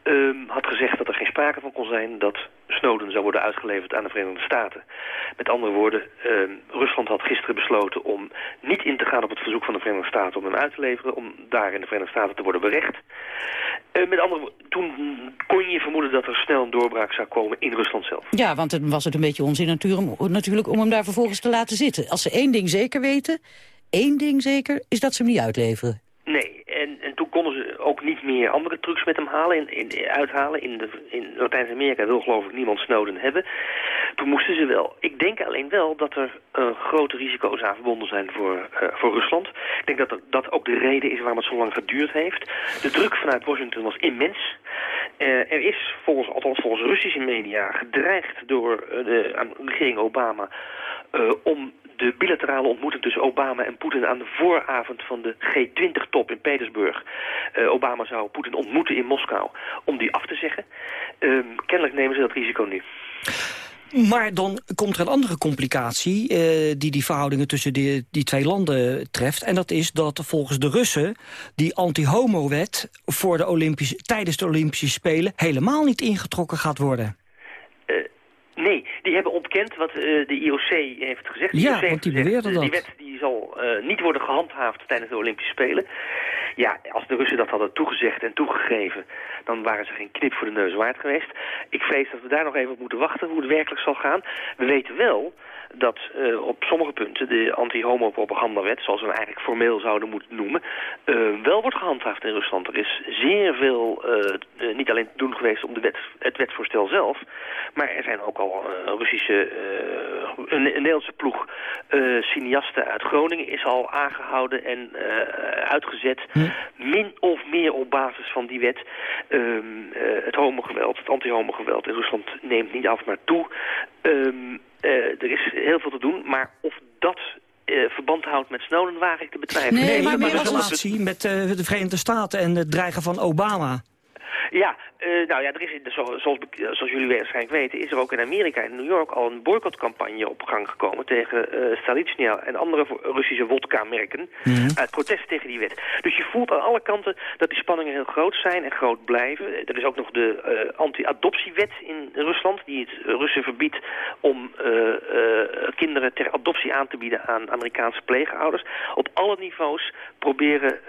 um, had gezegd dat er geen sprake van kon zijn dat Snowden zou worden uitgeleverd aan de Verenigde Staten. Met andere woorden, um, Rusland had gisteren besloten om niet in te gaan op het verzoek van de Verenigde Staten om hem uit te leveren, om daar in de Verenigde Staten te worden berecht. Uh, met andere woorden, toen kon je vermoeden dat er snel een doorbraak zou komen in Rusland zelf. Ja, want het was het een beetje onzin natuurlijk om hem daar vervolgens te laten zitten. Als ze één ding zeker weten, één ding zeker, is dat ze hem niet uitleveren. Nee, en, en toen konden ze ook niet meer andere trucs met hem halen, in, in, uithalen. In, de, in Latijns-Amerika wil geloof ik niemand Snowden hebben. Toen moesten ze wel. Ik denk alleen wel dat er uh, grote risico's aan verbonden zijn voor, uh, voor Rusland. Ik denk dat dat ook de reden is waarom het zo lang geduurd heeft. De druk vanuit Washington was immens. Uh, er is volgens, althans volgens Russische media gedreigd door de regering Obama om de bilaterale ontmoeting tussen Obama en Poetin aan de vooravond van de G20-top in Petersburg. Uh, Obama zou Poetin ontmoeten in Moskou om die af te zeggen. Uh, kennelijk nemen ze dat risico nu. Maar dan komt er een andere complicatie eh, die die verhoudingen tussen die, die twee landen treft. En dat is dat volgens de Russen die anti-homo-wet voor de Olympische, tijdens de Olympische Spelen helemaal niet ingetrokken gaat worden. Nee, die hebben ontkend wat uh, de IOC heeft gezegd. De ja, IOC want die beweerden uh, dat. Die wet die zal uh, niet worden gehandhaafd tijdens de Olympische Spelen. Ja, als de Russen dat hadden toegezegd en toegegeven... dan waren ze geen knip voor de neus waard geweest. Ik vrees dat we daar nog even op moeten wachten hoe het werkelijk zal gaan. We weten wel dat uh, op sommige punten de anti-homo-propagandawet... zoals we hem eigenlijk formeel zouden moeten noemen... Uh, wel wordt gehandhaafd in Rusland. Er is zeer veel, uh, niet alleen te doen geweest om de wet, het wetsvoorstel zelf... maar er zijn ook al Russische... een, een Nederlandse ploeg cineasten uit Groningen is al aangehouden en uitgezet... Hm. min of meer op basis van die wet. Um, het homogeweld, het anti-homogeweld in Rusland neemt niet af, maar toe... Um, uh, er is heel veel te doen, maar of dat uh, verband houdt met Snowden, waag ik te betwijfelen. Nee, nee maar meer relatie met uh, de Verenigde Staten en het dreigen van Obama. Ja, uh, nou ja, er is, zoals, zoals jullie waarschijnlijk weten, is er ook in Amerika, in New York, al een boycottcampagne op gang gekomen tegen uh, Stalichnia en andere Russische wodka-merken mm -hmm. uit protest tegen die wet. Dus je voelt aan alle kanten dat die spanningen heel groot zijn en groot blijven. Er is ook nog de uh, anti-adoptiewet in Rusland, die het Russen verbiedt om kinderen ter adoptie aan te bieden aan Amerikaanse pleegouders. Op alle niveaus proberen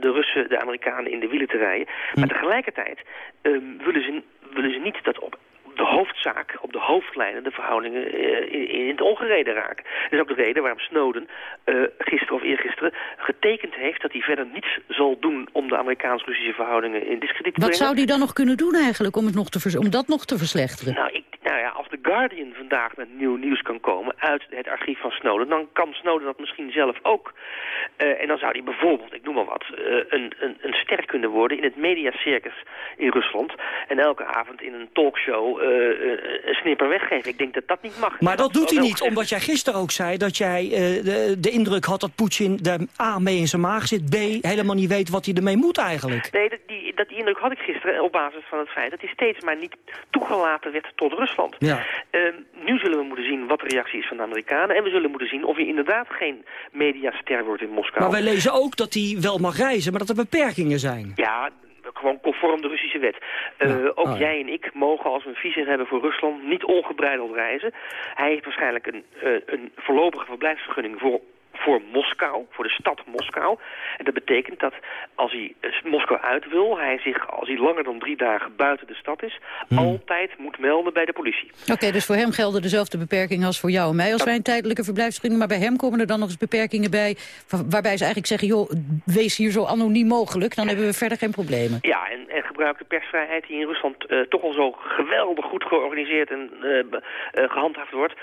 de Russen de Amerikanen in de wielen te rijden. Maar tegelijkertijd um, willen, ze, willen ze niet dat op de hoofdzaak, op de hoofdlijnen, de verhoudingen uh, in, in, het ongereden raken. Dat is ook de reden waarom Snowden uh, gisteren of eergisteren getekend heeft dat hij verder niets zal doen om de Amerikaans-Russische verhoudingen in discrediet te Wat brengen. zou hij dan nog kunnen doen eigenlijk om, het nog te om dat nog te verslechteren? Nou, ik, nou ja, als The Guardian vandaag met nieuw nieuws kan komen uit het archief van Snowden, dan kan Snowden dat misschien zelf ook. Uh, en dan zou hij bijvoorbeeld, ik noem maar wat, een, een, een ster kunnen worden in het mediacircus in Rusland. En elke avond in een talkshow een snipper weggeven. Ik denk dat dat niet mag. Maar dat, dat doet hij niet, omdat jij gisteren ook zei... dat jij uh, de, de indruk had dat Poetin er A, mee in zijn maag zit... B, helemaal niet weet wat hij ermee moet eigenlijk. Nee, dat, die, dat die indruk had ik gisteren op basis van het feit... dat hij steeds maar niet toegelaten werd tot Rusland. Ja. Uh, nu zullen we moeten zien wat de reactie is van de Amerikanen... en we zullen moeten zien of hij inderdaad geen mediaster wordt in Moskou. Maar wij lezen ook dat hij wel mag reizen, maar dat er beperkingen zijn. Ja, gewoon conform de Russische wet. Uh, ja. Ook oh, jij en ik mogen, als we een visum hebben voor Rusland, niet ongebreideld reizen. Hij heeft waarschijnlijk een, uh, een voorlopige verblijfsvergunning voor voor Moskou, voor de stad Moskou. En dat betekent dat als hij Moskou uit wil, hij zich, als hij langer dan drie dagen buiten de stad is, hmm. altijd moet melden bij de politie. Oké, okay, dus voor hem gelden dezelfde beperkingen als voor jou en mij als dat... wij een tijdelijke verblijfsvergunning. Maar bij hem komen er dan nog eens beperkingen bij, waarbij ze eigenlijk zeggen, joh, wees hier zo anoniem mogelijk, dan hebben we verder geen problemen. Ja, en, en gebruik de persvrijheid die in Rusland uh, toch al zo geweldig goed georganiseerd en uh, uh, gehandhaafd wordt,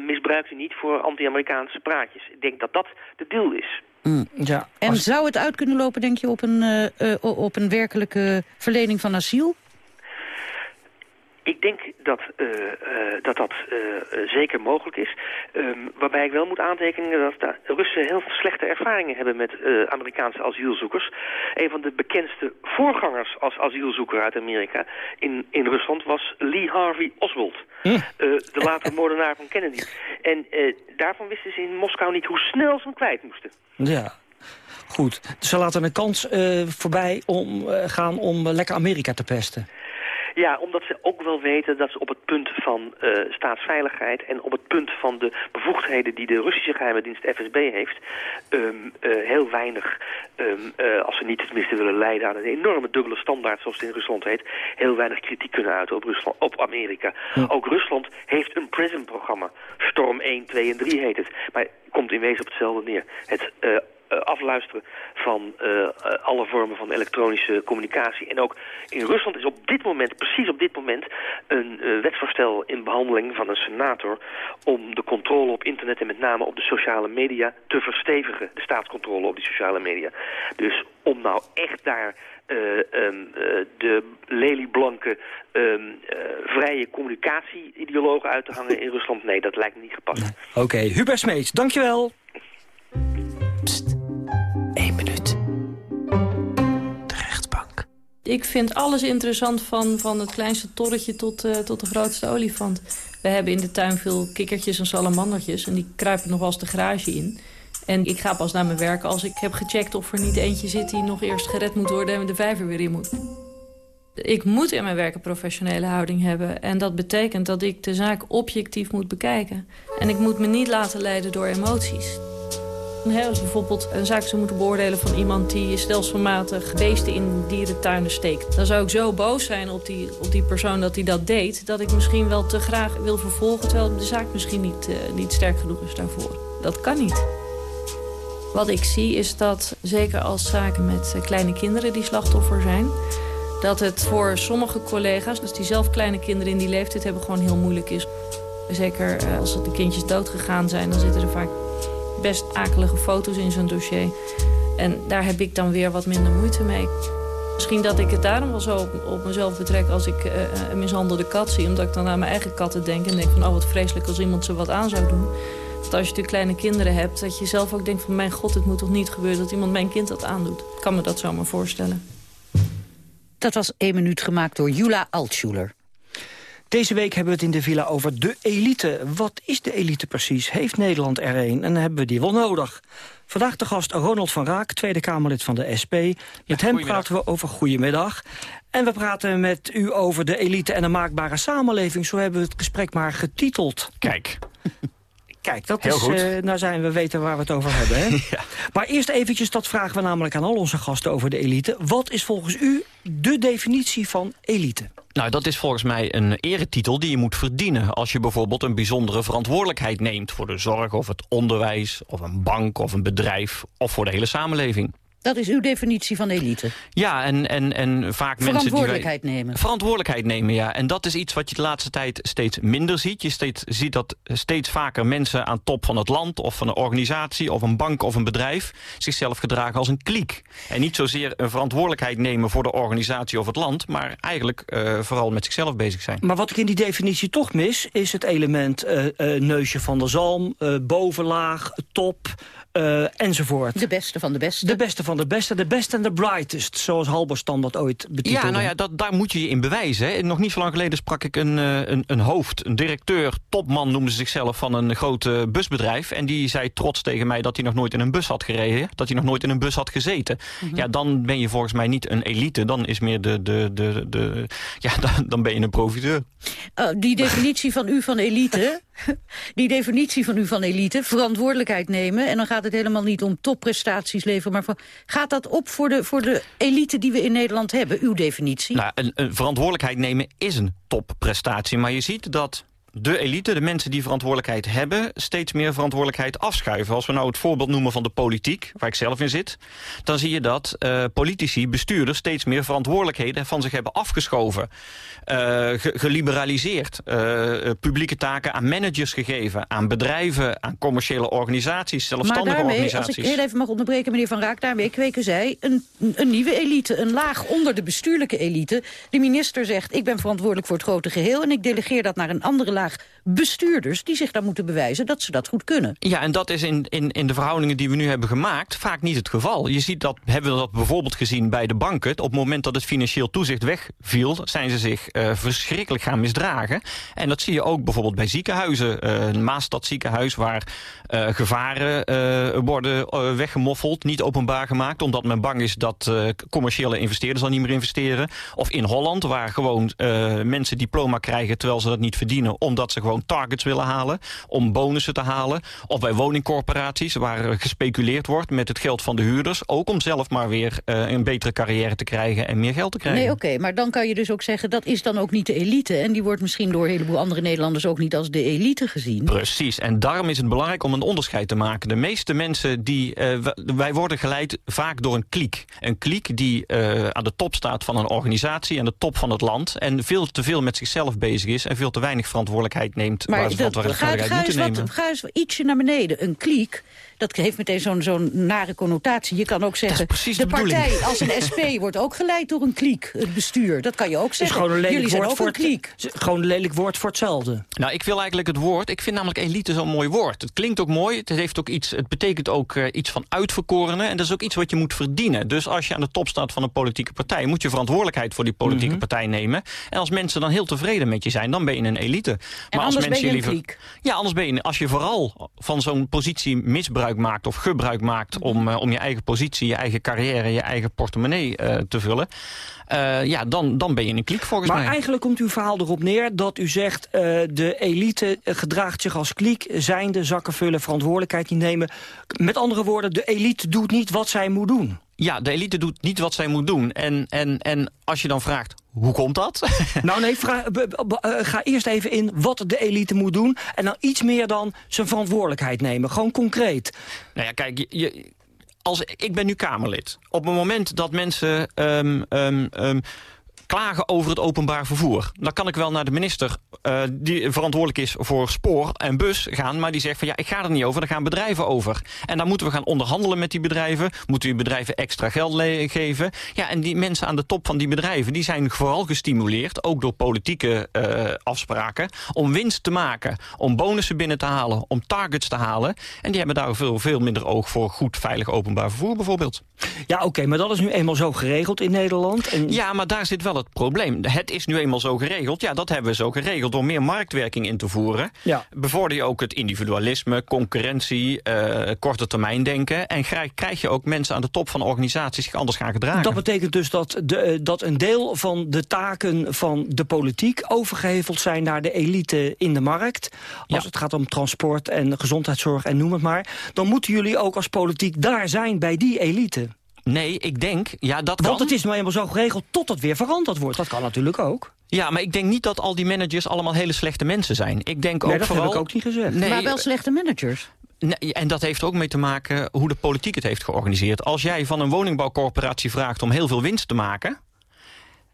misbruikt u niet voor anti-Amerikaanse praatjes. Ik denk dat dat de deal is. Mm. Ja, en als... zou het uit kunnen lopen, denk je, op een, uh, uh, op een werkelijke verlening van asiel? Ik denk dat uh, dat, dat zeker mogelijk is. Um, waarbij ik wel moet aantekenen dat de Russen heel slechte ervaringen hebben met Amerikaanse asielzoekers. Een van de bekendste voorgangers als asielzoeker uit Amerika in, in Rusland was Lee Harvey Oswald. Hm. de latere moordenaar van Kennedy. En daarvan wisten ze in Moskou niet hoe snel ze hem kwijt moesten. Ja. Goed, ze laten een kans voorbij om, gaan om lekker Amerika te pesten. Ja, omdat ze ook wel weten dat ze op het punt van uh, staatsveiligheid... en op het punt van de bevoegdheden die de Russische geheime dienst FSB heeft... Um, uh, heel weinig, um, uh, als ze niet tenminste willen leiden aan een enorme dubbele standaard... zoals het in Rusland heet, heel weinig kritiek kunnen uiten op, Rusland, op Amerika. Ja. Ook Rusland heeft een PRISM-programma. Storm 1, 2 en 3 heet het. Maar komt in wezen op hetzelfde neer. Het afluisteren van uh, alle vormen van elektronische communicatie. En ook in Rusland is op dit moment, precies op dit moment, een uh, wetsvoorstel in behandeling van een senator om de controle op internet en met name op de sociale media te verstevigen. De staatscontrole op die sociale media. Dus om nou echt daar uh, um, uh, de lelieblanke um, uh, vrije communicatie-ideologen uit te hangen in Rusland. Nee, dat lijkt me niet gepast. Oké, okay. Hubert Smeets, dankjewel. Pst, Ik vind alles interessant van, van het kleinste torretje tot, uh, tot de grootste olifant. We hebben in de tuin veel kikkertjes en salamandertjes... en die kruipen nog wel eens de garage in. En ik ga pas naar mijn werk als ik heb gecheckt of er niet eentje zit... die nog eerst gered moet worden en de vijver weer in moet. Ik moet in mijn werk een professionele houding hebben. En dat betekent dat ik de zaak objectief moet bekijken. En ik moet me niet laten leiden door emoties. Als bijvoorbeeld een zaak zou moeten beoordelen van iemand die stelselmatig beesten in dierentuinen steekt. Dan zou ik zo boos zijn op die, op die persoon dat hij dat deed, dat ik misschien wel te graag wil vervolgen, terwijl de zaak misschien niet, uh, niet sterk genoeg is daarvoor. Dat kan niet. Wat ik zie is dat, zeker als zaken met eh, kleine kinderen die slachtoffer zijn... dat het voor sommige collega's, dus die zelf kleine kinderen in die leeftijd hebben... gewoon heel moeilijk is. Zeker eh, als de kindjes doodgegaan zijn, dan zitten er vaak best akelige foto's in zo'n dossier. En daar heb ik dan weer wat minder moeite mee. Misschien dat ik het daarom wel zo op, mezelf betrek als ik uh, een mishandelde kat zie. Omdat ik dan aan mijn eigen katten denk en denk van... oh, wat vreselijk als iemand ze wat aan zou doen. Dat als je natuurlijk kleine kinderen hebt... dat je zelf ook denkt van mijn god, het moet toch niet gebeuren... dat iemand mijn kind dat aandoet. Ik kan me dat zomaar voorstellen. Dat was één minuut gemaakt door Jula Altschuler. Deze week hebben we het in de villa over de elite. Wat is de elite precies? Heeft Nederland er een? En hebben we die wel nodig? Vandaag de gast Ronald van Raak, Tweede Kamerlid van de SP. Met hem praten we over Goedemiddag. En we praten met u over de elite en een maakbare samenleving. Zo hebben we het gesprek maar getiteld. Kijk. <laughs> Kijk, dat is, uh, nou zijn we weten waar we het over hebben. Hè? <laughs> ja. Maar eerst eventjes, dat vragen we namelijk aan al onze gasten over de elite. Wat is volgens u de definitie van elite? Nou, dat is volgens mij een eretitel die je moet verdienen... als je bijvoorbeeld een bijzondere verantwoordelijkheid neemt... voor de zorg of het onderwijs, of een bank of een bedrijf... of voor de hele samenleving. Dat is uw definitie van elite? Ja, en, en, en vaak mensen... Verantwoordelijkheid nemen. Verantwoordelijkheid nemen, ja. En dat is iets wat je de laatste tijd steeds minder ziet. Je steeds, ziet dat steeds vaker mensen aan top van het land... of van een organisatie, of een bank of een bedrijf... zichzelf gedragen als een kliek. En niet zozeer een verantwoordelijkheid nemen voor de organisatie of het land... maar eigenlijk uh, vooral met zichzelf bezig zijn. Maar wat ik in die definitie toch mis... is het element uh, uh, neusje van de zalm, bovenlaag, top... Uh, enzovoort. De beste van de beste. De beste van de beste, de best en de brightest, zoals Halberstam dat ooit betitelde. Ja, nou ja, dat, daar moet je je in bewijzen. Hè. Nog niet zo lang geleden sprak ik een, een, een hoofd, een directeur, topman noemde zichzelf van een groot uh, busbedrijf. En die zei trots tegen mij dat hij nog nooit in een bus had gereden, dat hij nog nooit in een bus had gezeten. Mm -hmm. Ja, dan ben je volgens mij niet een elite, dan is meer de, de, de, de ja, <laughs> dan, dan ben je een profiteur. Uh, die definitie van u van elite, <laughs> die definitie van u van elite, verantwoordelijkheid nemen en dan gaat het helemaal niet om topprestaties leveren, maar gaat dat op voor de, voor de elite die we in Nederland hebben, uw definitie? Nou, een verantwoordelijkheid nemen is een topprestatie, maar je ziet dat de elite, de mensen die verantwoordelijkheid hebben... steeds meer verantwoordelijkheid afschuiven. Als we nou het voorbeeld noemen van de politiek, waar ik zelf in zit... dan zie je dat uh, politici, bestuurders... steeds meer verantwoordelijkheden van zich hebben afgeschoven. Uh, ge geliberaliseerd. Uh, publieke taken aan managers gegeven. Aan bedrijven, aan commerciële organisaties, zelfstandige maar daarmee, organisaties. als ik heel even mag onderbreken, meneer Van Raak... daarmee kweken zij een, een nieuwe elite, een laag onder de bestuurlijke elite. De minister zegt, ik ben verantwoordelijk voor het grote geheel... en ik delegeer dat naar een andere bestuurders die zich daar moeten bewijzen dat ze dat goed kunnen. Ja, en dat is in, in, in de verhoudingen die we nu hebben gemaakt vaak niet het geval. Je ziet dat, hebben we dat bijvoorbeeld gezien bij de banken. Op het moment dat het financieel toezicht wegviel, zijn ze zich uh, verschrikkelijk gaan misdragen. En dat zie je ook bijvoorbeeld bij ziekenhuizen. Uh, een Maastad ziekenhuis waar uh, gevaren worden weggemoffeld, niet openbaar gemaakt, omdat men bang is dat commerciële investeerders dan niet meer investeren. Of in Holland, waar gewoon mensen diploma krijgen terwijl ze dat niet verdienen, omdat ze gewoon targets willen halen, om bonussen te halen. Of bij woningcorporaties, waar gespeculeerd wordt met het geld van de huurders, ook om zelf maar weer uh, een betere carrière te krijgen en meer geld te krijgen. Nee, oké, okay, maar dan kan je dus ook zeggen, dat is dan ook niet de elite. En die wordt misschien door een heleboel andere Nederlanders ook niet als de elite gezien. Precies, en daarom is het belangrijk om een onderscheid te maken. De meeste mensen, die, uh, wij worden geleid vaak door een kliek. Een kliek die uh, aan de top staat van een organisatie, aan de top van het land, en veel te veel met zichzelf bezig is en veel te weinig verantwoordelijkheid neemt maar waar ze verantwoordelijkheid moeten nemen. Ga eens ietsje naar beneden. Een kliek Dat heeft meteen zo'n zo'n nare connotatie. Je kan ook zeggen, de, partij als een SP <laughs> wordt ook geleid door een kliek. Het bestuur, dat kan je ook zeggen. gewoon een lelijk Jullie zijn woord ook voor een kliek. het, gewoon een lelijk woord voor hetzelfde. Nou, ik wil eigenlijk het woord. Ik vind namelijk elite zo'n mooi woord. Het klinkt ook mooi. Het, heeft ook iets, het betekent ook eh, iets van uitverkorenen. En dat is ook iets wat je moet verdienen. Dus als je aan de top staat van een politieke partij... moet je verantwoordelijkheid voor die politieke Mhm. partij nemen. En als mensen dan heel tevreden met je zijn, dan ben je een elite. Maar als mensen je een liever, kliek. Ja, anders ben je... Als je vooral van zo'n positie maakt of gebruik maakt... Mhm. om, eh, om je eigen positie, je eigen carrière, je eigen portemonnee eh, te vullen... eh, ja, dan, dan ben je een kliek volgens Maar mij. eigenlijk komt uw verhaal erop neer dat u zegt... de elite gedraagt zich als kliek, zijnde zakken vullen, verantwoordelijkheid niet nemen. Met andere woorden, de elite doet niet wat zij moet doen. Ja, de elite doet niet wat zij moet doen. En, en, en als je dan vraagt, hoe komt dat? <laughs> Nou nee, vraag- eh, ga eerst even in wat de elite moet doen... en dan iets meer dan zijn verantwoordelijkheid nemen. Gewoon concreet. Nou ja, kijk, je, je- als, ik ben nu Kamerlid. Op het moment dat mensen ehm, ehm, ehm, klagen over het openbaar vervoer... dan kan ik wel naar de minister eh, die verantwoordelijk is voor spoor en bus gaan... maar die zegt van ja, ik ga er niet over, daar gaan bedrijven over. En dan moeten we gaan onderhandelen met die bedrijven... moeten die bedrijven extra geld geven. Ja, en die mensen aan de top van die bedrijven... die zijn vooral gestimuleerd, ook door politieke eh, afspraken... om winst te maken, om bonussen binnen te halen, om targets te halen. En die hebben daar veel, veel minder oog voor goed, veilig openbaar vervoer bijvoorbeeld. Ja, oké, maar dat is nu eenmaal zo geregeld in Nederland. En... Ja, maar daar zit wel het probleem. Het is nu eenmaal zo geregeld. Ja, dat hebben we zo geregeld door meer marktwerking in te voeren. Ja. Bevorder je ook het individualisme, concurrentie, eh, korte termijn denken. En krijg, krijg je ook mensen aan de top van organisaties zich anders gaan gedragen. Dat betekent dus dat, de, eh, dat een deel van de taken van de politiek... overgeheveld zijn naar de elite in de markt. Als het gaat om transport en gezondheidszorg en noem het maar... dan moeten jullie ook als politiek daar zijn bij die elite. Nee, ik denk, ja, dat Want kan. het is nou eenmaal zo geregeld tot het weer veranderd wordt. Dat kan natuurlijk ook. Ja, maar ik denk niet dat al die managers allemaal hele slechte mensen zijn. Ik denk Nee, ook dat vooral... heb ik ook niet gezegd. Nee, maar wel slechte managers. Nee, en dat heeft ook mee te maken hoe de politiek het heeft georganiseerd. Als jij van een woningbouwcorporatie vraagt om heel veel winst te maken...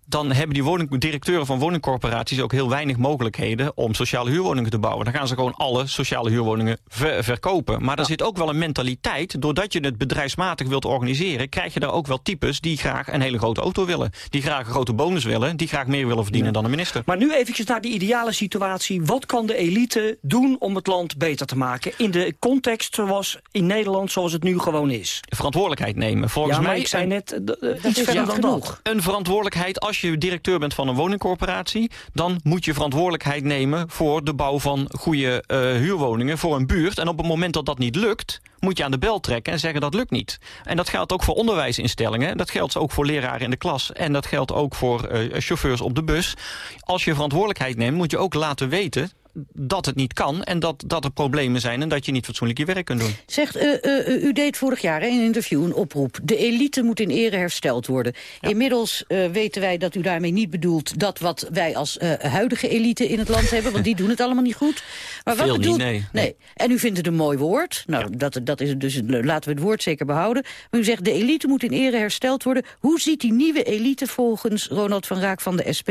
dan hebben die woning, directeuren van woningcorporaties ook heel weinig mogelijkheden om sociale huurwoningen te bouwen. Dan gaan ze gewoon alle sociale huurwoningen ver- verkopen. Maar er zit ook wel een mentaliteit, doordat je het bedrijfsmatig wilt organiseren, krijg je daar ook wel types die graag een hele grote auto willen. Die graag een grote bonus willen, die graag meer willen verdienen dan de minister. Maar nu eventjes naar die ideale situatie. Wat kan de elite doen om het land beter te maken? In de context zoals in Nederland, zoals het nu gewoon is. Verantwoordelijkheid nemen. Volgens ja, maar mij ik zei net, eh, Dat iets is verder dan genoeg. Een verantwoordelijkheid, als je directeur bent van een woningcorporatie... dan moet je verantwoordelijkheid nemen voor de bouw van goede eh, huurwoningen voor een buurt. En op het moment dat dat niet lukt, moet je aan de bel trekken en zeggen dat lukt niet. En dat geldt ook voor onderwijsinstellingen. Dat geldt ook voor leraren in de klas. En dat geldt ook voor eh, chauffeurs op de bus. Als je verantwoordelijkheid neemt, moet je ook laten weten dat het niet kan en dat, dat er problemen zijn... en dat je niet fatsoenlijk je werk kunt doen. Zegt, eh, eh, eh, u deed vorig jaar in een interview een oproep. De elite moet in ere hersteld worden. Inmiddels weten wij dat u daarmee niet bedoelt... dat wat wij als huidige elite in het land hebben... want die <laughs> doen het allemaal niet goed. Maar wat Veel niet, bedoelt... nee. nee. En u vindt het een mooi woord. Nou, dat, dat is dus, laten we het woord zeker behouden. Maar u zegt, de elite moet in ere hersteld worden. Hoe ziet die nieuwe elite volgens Ronald van Raak van de SP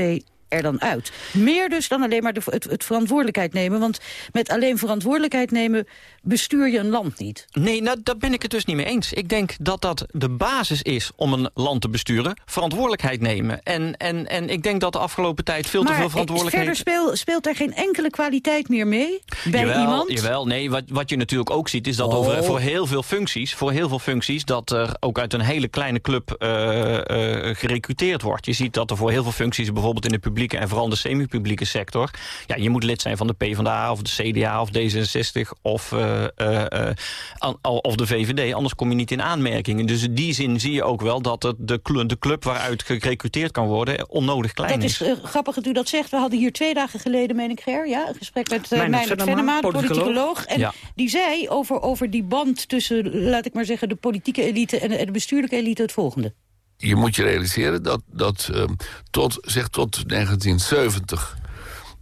er dan uit. Meer dus dan alleen maar de, het, het verantwoordelijkheid nemen. Want met alleen verantwoordelijkheid nemen bestuur je een land niet. Nee, nou, daar ben ik het dus niet mee eens. Ik denk dat dat de basis is om een land te besturen. Verantwoordelijkheid nemen. En, en, en ik denk dat de afgelopen tijd veel te veel verantwoordelijkheid... verder speel, speelt er geen enkele kwaliteit meer mee bij jawel, iemand? Jawel, nee, wat, wat je natuurlijk ook ziet is dat Oh. over, voor heel veel functies, voor heel veel functies, dat er ook uit een hele kleine club eh, eh, gerecruiteerd wordt. Je ziet dat er voor heel veel functies, bijvoorbeeld in de publieke en vooral de semi-publieke sector, ja, je moet lid zijn van de PvdA of de CDA of D66 of, eh, eh, eh, an- of de VVD, anders kom je niet in aanmerkingen. Dus in die zin zie je ook wel dat het de, cl- de club waaruit gerecruiteerd kan worden onnodig klein Dat is eh, grappig dat u dat zegt. We hadden hier twee dagen geleden, meen ik, Ger, ja, een gesprek met uh, Meijnerd Venema, politicoloog. politicoloog. En Ja. die zei over, over die band tussen, laat ik maar zeggen, de politieke elite en de, en de bestuurlijke elite het volgende. Je moet je realiseren dat, dat ehm, tot, zeg, tot 1970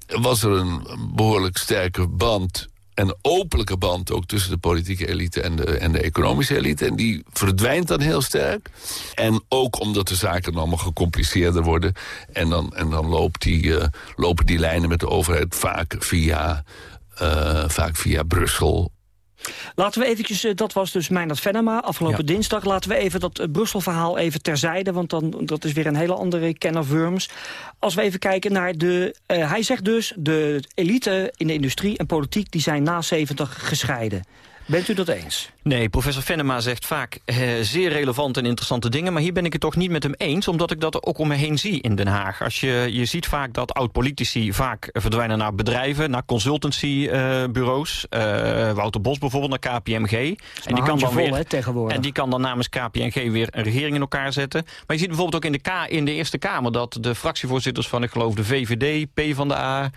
was er een behoorlijk sterke band... en openlijke band ook tussen de politieke elite en de, en de economische elite. En die verdwijnt dan heel sterk. En ook omdat de zaken allemaal gecompliceerder worden. En dan, en dan loopt die, eh, lopen die lijnen met de overheid vaak via, eh, vaak via Brussel Laten we eventjes, eh, dat was dus Meijnerd Venema afgelopen dinsdag. Laten we even dat eh, Brussel-verhaal even terzijde, want dan, dat is weer een hele andere can of worms. Als we even kijken naar de... Uh, hij zegt dus, de elite in de industrie en politiek... die zijn na 70 gescheiden. Bent u dat eens? Nee, professor Venema zegt vaak eh, zeer relevante en interessante dingen... maar hier ben ik het toch niet met hem eens... omdat ik dat ook om me heen zie in Den Haag. Als je, je ziet vaak dat oud-politici vaak verdwijnen naar bedrijven... naar consultancybureaus. Uh, Wouter Bos bijvoorbeeld naar KPMG. En die, kan dan weer, tegenwoordig. en die kan dan namens KPMG weer een regering in elkaar zetten. Maar je ziet bijvoorbeeld ook in de, K, in de Eerste Kamer... dat de fractievoorzitters van, ik geloof, de VVD, PvdA...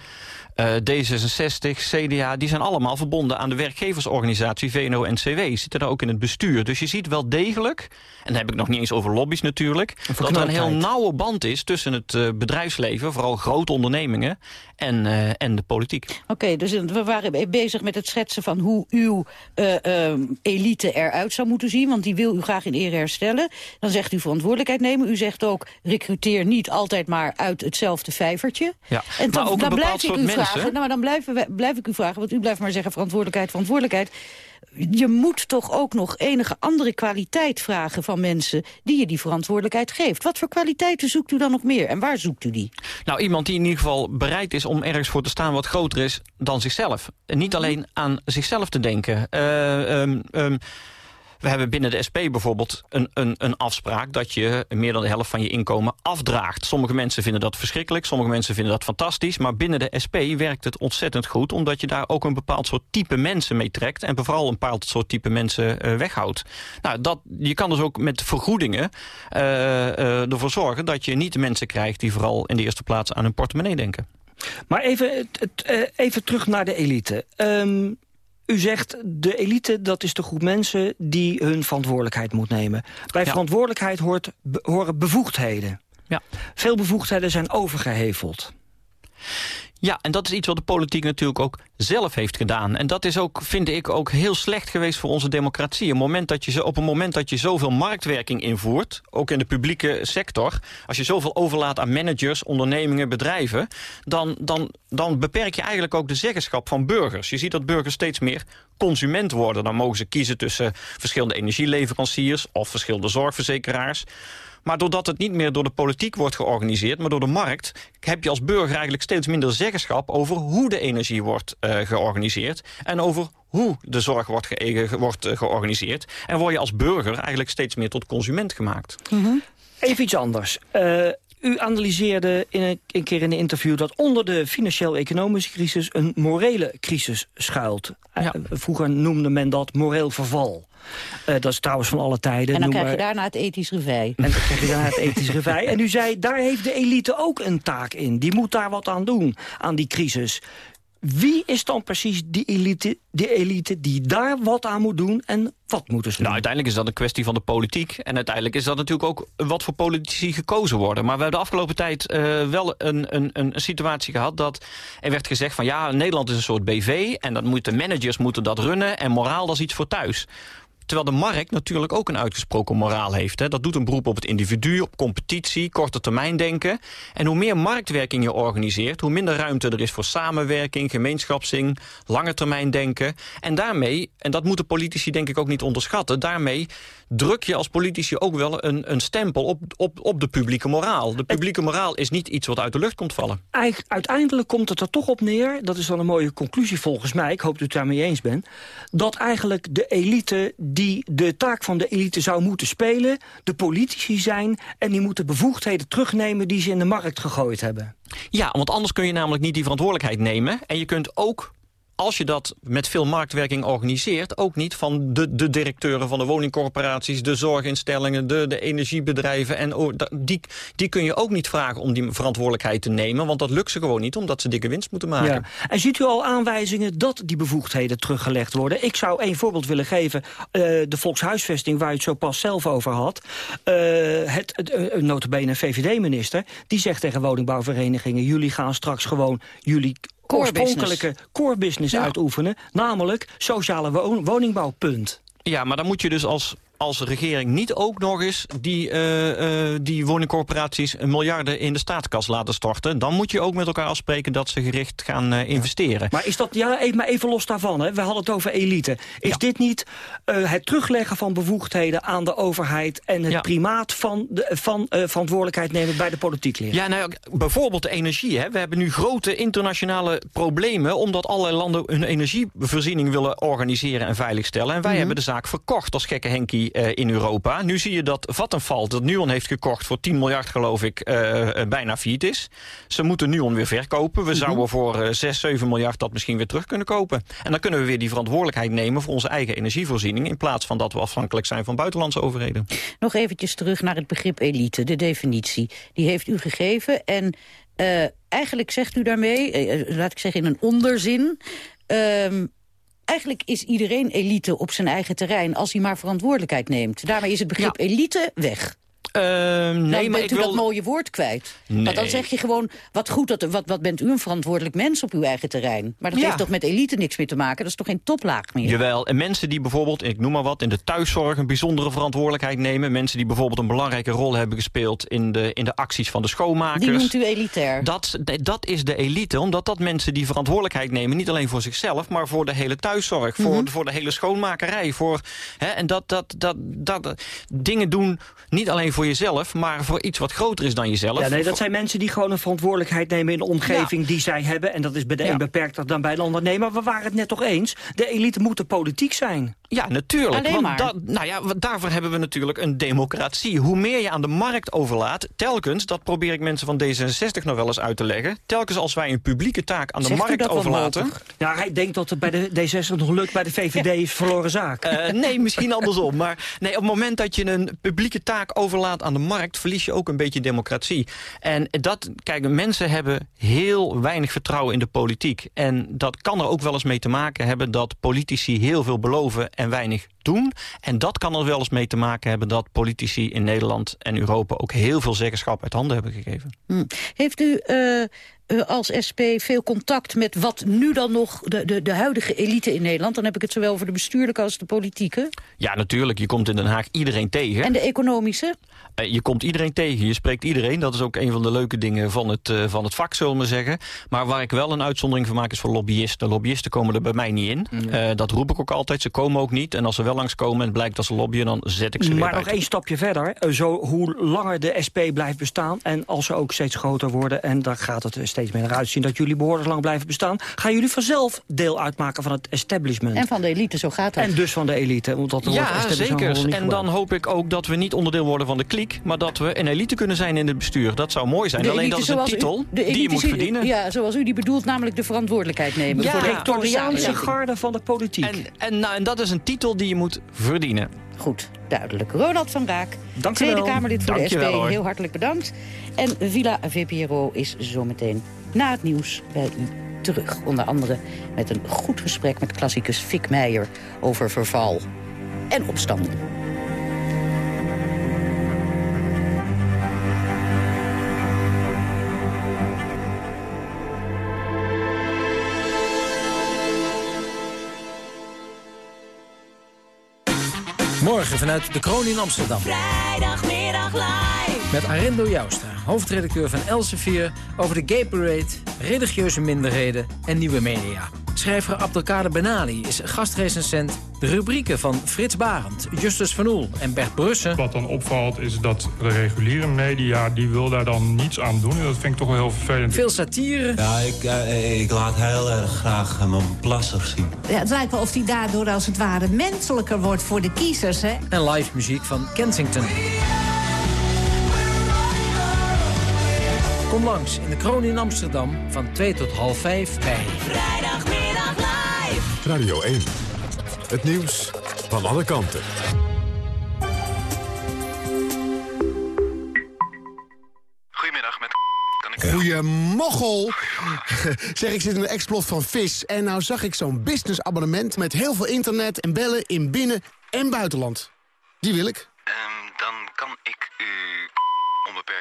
Uh, D66, CDA, die zijn allemaal verbonden aan de werkgeversorganisatie VNO-NCW. Zitten daar ook in het bestuur. Dus je ziet wel degelijk, en dan heb ik nog niet eens over lobby's natuurlijk... dat er een heel nauwe band is tussen het uh, bedrijfsleven, vooral grote ondernemingen... en, uh, en de politiek. Oké, okay, dus we waren bezig met het schetsen van hoe uw elite eruit zou moeten zien... want die wil u graag in ere herstellen. Dan zegt u verantwoordelijkheid nemen. U zegt ook, recruteer niet altijd maar uit hetzelfde vijvertje. Ja, en dan, maar ook dan blijf ik u vragen. Nou, maar dan blijf, blijf ik u vragen, want u blijft maar zeggen verantwoordelijkheid, verantwoordelijkheid. Je moet toch ook nog enige andere kwaliteit vragen van mensen die je die verantwoordelijkheid geeft. Wat voor kwaliteiten zoekt u dan nog meer en waar zoekt u die? Nou, iemand die in ieder geval bereid is om ergens voor te staan wat groter is dan zichzelf. Niet alleen aan zichzelf te denken. Uh, we hebben binnen de SP bijvoorbeeld een, een, een afspraak... dat je meer dan de helft van je inkomen afdraagt. Sommige mensen vinden dat verschrikkelijk, sommige mensen vinden dat fantastisch... maar binnen de SP werkt het ontzettend goed... omdat je daar ook een bepaald soort type mensen mee trekt... en vooral een bepaald soort type mensen uh, weghoudt. Nou, dat, je kan dus ook met vergoedingen uh, uh, ervoor zorgen... dat je niet de mensen krijgt die vooral in de eerste plaats aan hun portemonnee denken. Maar even, even terug naar de elite. Um, u zegt, de elite, dat is de groep mensen die hun verantwoordelijkheid moet nemen. Bij ja. verantwoordelijkheid hoort, be, horen bevoegdheden. Ja. Veel bevoegdheden zijn overgeheveld. Ja, en dat is iets wat de politiek natuurlijk ook zelf heeft gedaan. En dat is ook, vind ik, ook heel slecht geweest voor onze democratie. Een moment dat je, op een moment dat je zoveel marktwerking invoert... ook in de publieke sector... als je zoveel overlaat aan managers, ondernemingen, bedrijven... dan, dan, dan beperk je eigenlijk ook de zeggenschap van burgers. Je ziet dat burgers steeds meer consument worden. Dan mogen ze kiezen tussen verschillende energieleveranciers... of verschillende zorgverzekeraars... Maar doordat het niet meer door de politiek wordt georganiseerd... maar door de markt, heb je als burger eigenlijk steeds minder zeggenschap... over hoe de energie wordt uh, georganiseerd... en over hoe de zorg wordt, ge wordt uh, georganiseerd. En word je als burger eigenlijk steeds meer tot consument gemaakt. Mm -hmm. Even iets anders. Uh, u analyseerde in een, een, keer in een interview dat onder de financieel-economische crisis een morele crisis schuilt. Ja. Uh, vroeger noemde men dat moreel verval. Uh, dat is trouwens van alle tijden. En dan krijg je daarna het ethisch revij. En dan krijg je daarna het ethisch revij. En u zei, daar heeft de elite ook een taak in. Die moet daar wat aan doen, aan die crisis. Wie is dan precies die elite, die elite die daar wat aan moet doen en wat moeten ze doen? Nou, uiteindelijk is dat een kwestie van de politiek. En uiteindelijk is dat natuurlijk ook wat voor politici gekozen worden. Maar we hebben de afgelopen tijd uh, wel een, een, een situatie gehad... dat er werd gezegd van ja, Nederland is een soort BV... en dat moeten managers moeten dat runnen en moraal dat is iets voor thuis. Terwijl de markt natuurlijk ook een uitgesproken moraal heeft. Hè. Dat doet een beroep op het individu, op competitie, korte termijn denken. En hoe meer marktwerking je organiseert... hoe minder ruimte er is voor samenwerking, gemeenschapszing... lange termijn denken. En daarmee, en dat moeten politici denk ik ook niet onderschatten... daarmee druk je als politici ook wel een, een stempel op, op, op de publieke moraal. De publieke moraal is niet iets wat uit de lucht komt vallen. Uiteindelijk komt het er toch op neer... dat is dan een mooie conclusie volgens mij, ik hoop dat u het daarmee eens bent... dat eigenlijk de elite die de taak van de elite zou moeten spelen... de politici zijn en die moeten bevoegdheden terugnemen... die ze in de markt gegooid hebben. Ja, want anders kun je namelijk niet die verantwoordelijkheid nemen. En je kunt ook als je dat met veel marktwerking organiseert... ook niet van de, de directeuren van de woningcorporaties... de zorginstellingen, de, de energiebedrijven... en die, die kun je ook niet vragen om die verantwoordelijkheid te nemen... want dat lukt ze gewoon niet, omdat ze dikke winst moeten maken. En ziet u al aanwijzingen dat die bevoegdheden teruggelegd worden? Ik zou één voorbeeld willen geven. Uh, de volkshuisvesting, waar u het zo pas zelf over had. Uh, het, het uh, notabene VVD-minister, die zegt tegen woningbouwverenigingen... jullie gaan straks gewoon jullie oorspronkelijke core business ja. uitoefenen. Namelijk sociale wo woningbouw, punt. Ja, maar dan moet je dus als als regering niet ook nog eens die, uh, uh, die woningcorporaties miljarden in de staatskas laten storten. Dan moet je ook met elkaar afspreken dat ze gericht gaan uh, investeren. Maar is dat, ja, even, maar even los daarvan, hè? we hadden het over elite. Is ja. dit niet het terugleggen van bevoegdheden aan de overheid en het ja. primaat van, de, van verantwoordelijkheid nemen bij de politiek liggen? Ja, nou, bijvoorbeeld de energie. Hè? We hebben nu grote internationale problemen omdat allerlei landen hun energievoorziening willen organiseren en veiligstellen. En wij mm -hmm. hebben de zaak verkocht als gekke Henkie uh, in Europa. Nu zie je dat Vattenfall, dat Nuon heeft gekocht voor 10 miljard geloof ik, uh, uh, bijna failliet is. Ze moeten Nuon weer verkopen. We zouden voor 6, 7 miljard dat misschien weer terug kunnen kopen. En dan kunnen we weer die verantwoordelijkheid nemen voor onze eigen energievoorziening... in plaats van dat we afhankelijk zijn van buitenlandse overheden. Nog eventjes terug naar het begrip elite, de definitie. Die heeft u gegeven en eigenlijk zegt u daarmee, laat ik zeggen in een onderzin... Um, eigenlijk is iedereen elite op zijn eigen terrein... als hij maar verantwoordelijkheid neemt. Daarmee is het begrip ja. elite weg. Uh, nee, dan maar bent ik u wil... dat mooie woord kwijt. Nee. Want dan zeg je gewoon, wat goed, dat, wat, wat bent u een verantwoordelijk mens op uw eigen terrein. Maar dat Ja. heeft toch met elite niks meer te maken? Dat is toch geen toplaag meer? Jawel, en mensen die bijvoorbeeld, ik noem maar wat, in de thuiszorg een bijzondere verantwoordelijkheid nemen. Mensen die bijvoorbeeld een belangrijke rol hebben gespeeld in de, in de acties van de schoonmakers. Die noemt u elitair. Dat, dat is de elite, omdat dat mensen die verantwoordelijkheid nemen... niet alleen voor zichzelf, maar voor de hele thuiszorg, voor, Mhm. voor de hele schoonmakerij. Voor, hè, en dat, dat, dat, dat, dingen doen niet alleen voor jezelf, maar voor iets wat groter is dan jezelf. Ja, nee, dat zijn mensen die gewoon een verantwoordelijkheid nemen in de omgeving die zij hebben. En dat is bij de een beperkter dan bij de ander. Nee, maar we waren het net toch eens. De elite moet de politiek zijn. Ja, natuurlijk. Alleen want nou ja, daarvoor hebben we natuurlijk een democratie. Hoe meer je aan de markt overlaat, telkens, dat probeer ik mensen van D66 nog wel eens uit te leggen, telkens als wij een publieke taak aan de Zegt markt dat overlaten... Ja, hij denkt dat het bij de D66 nog lukt, bij de VVD is verloren zaak. Eh, nee, misschien <laughs> andersom. Maar nee, op het moment dat je een publieke taak overlaat aan de markt... verlies je ook een beetje democratie. En dat, kijk, mensen hebben heel weinig vertrouwen in de politiek. En dat kan er ook wel eens mee te maken hebben... dat politici heel veel beloven en weinig doen. En dat kan er wel eens mee te maken hebben... dat politici in Nederland en Europa ook heel veel zeggenschap uit handen hebben gegeven. Hm. Heeft u eh, als SP veel contact met wat nu dan nog de, de, de huidige elite in Nederland? Dan heb ik het zowel voor de bestuurlijke als de politieke. Ja, natuurlijk. Je komt in Den Haag iedereen tegen. En de economische? Eh, Je komt iedereen tegen, je spreekt iedereen. Dat is ook een van de leuke dingen van het, eh, van het vak, zullen we zeggen. Maar waar ik wel een uitzondering van maak is voor lobbyisten. Lobbyisten komen er bij mij niet in. Eh, dat roep ik ook altijd, ze komen ook niet. En als ze wel langskomen en het blijkt dat ze lobbyen, dan zet ik ze weer Maar nog één stapje verder. Eh, Zo, hoe langer de SP blijft bestaan... en als ze ook steeds groter worden... en daar gaat het er steeds meer naar uitzien... dat jullie behoorlijk lang blijven bestaan... gaan jullie vanzelf deel uitmaken van het establishment. En van de elite, zo gaat dat. En dus van de elite. Omdat het woord Ja, establishment zeker. En dan hoop ik ook dat we niet onderdeel worden van de kliek... maar dat we een elite kunnen zijn in het bestuur. Dat zou mooi zijn. De Alleen elite dat is een u- titel de die je elite moet verdienen. Ja, zoals u die bedoelt, namelijk de verantwoordelijkheid nemen. Ja, voor de Victoriaanse samenleving. garde van de politiek. En, en, nou, en dat is een titel die je moet verdienen. Goed, duidelijk. Ronald van Raak, Dank Tweede. Kamerlid voor Dank de SP. wel. Heel hartelijk bedankt. En Villa VPRO is zometeen na het nieuws bij u terug. Onder andere met een goed gesprek met klassicus Fik Meijer over verval en opstanden. Morgen vanuit de Kroon in Amsterdam. Vrijdagmiddag live. Met Arendo Joustra, hoofdredacteur van Elsevier... over de Gay Parade, religieuze minderheden en nieuwe media. Schrijver Abdelkader Benali is gastrecensent. De rubrieken van Frits Barend, Justus Van Oel en Bert Brussen... Wat dan opvalt is dat de reguliere media, die wil daar dan niets aan doen. En dat vind ik toch wel heel vervelend. Veel satire. Ja, ik, eh, ik laat heel erg graag eh, mijn plasser zien. Ja, het lijkt wel of hij daardoor als het ware menselijker wordt voor de kiezers, hè? En live muziek van Kensington. Kom langs in de Kroon in Amsterdam van 2 tot half 5 bij... Vrijdagmiddag live. Radio 1. Het nieuws van alle kanten. Goedemiddag, met kan ik... Goeie <laughs> zeg, ik zit in een explot van vis. En nou zag ik zo'n businessabonnement met heel veel internet en bellen in binnen- en buitenland. Die wil ik.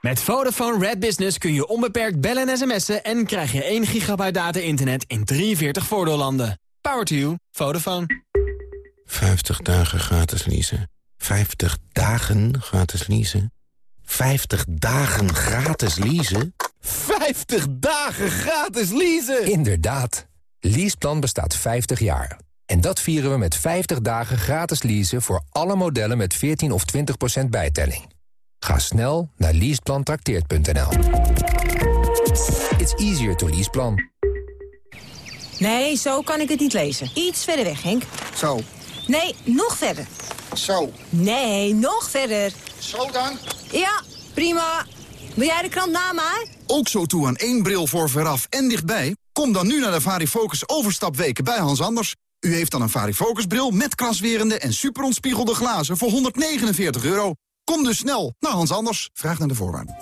Met Vodafone Red Business kun je onbeperkt bellen en sms'en... en krijg je 1 gigabyte data-internet in 43 voordeellanden. Power to you. Vodafone. 50 dagen gratis leasen. 50 dagen gratis leasen. 50 dagen gratis leasen? 50 dagen gratis leasen! Inderdaad. Leaseplan bestaat 50 jaar. En dat vieren we met 50 dagen gratis leasen... voor alle modellen met 14 of 20% bijtelling. Ga snel naar leaseplantrakteert.nl. It's easier to leaseplan. Nee, zo kan ik het niet lezen. Iets verder weg, Henk. Zo. Nee, nog verder. Zo. Nee, nog verder. Zo dan? Ja, prima. Wil jij de krant na mij? Ook zo toe aan één bril voor veraf en dichtbij? Kom dan nu naar de Varifocus overstapweken bij Hans Anders. U heeft dan een Varifocus bril met kraswerende en superontspiegelde glazen voor 149 euro. Kom dus snel naar Hans Anders. Vraag naar de voorwaarden.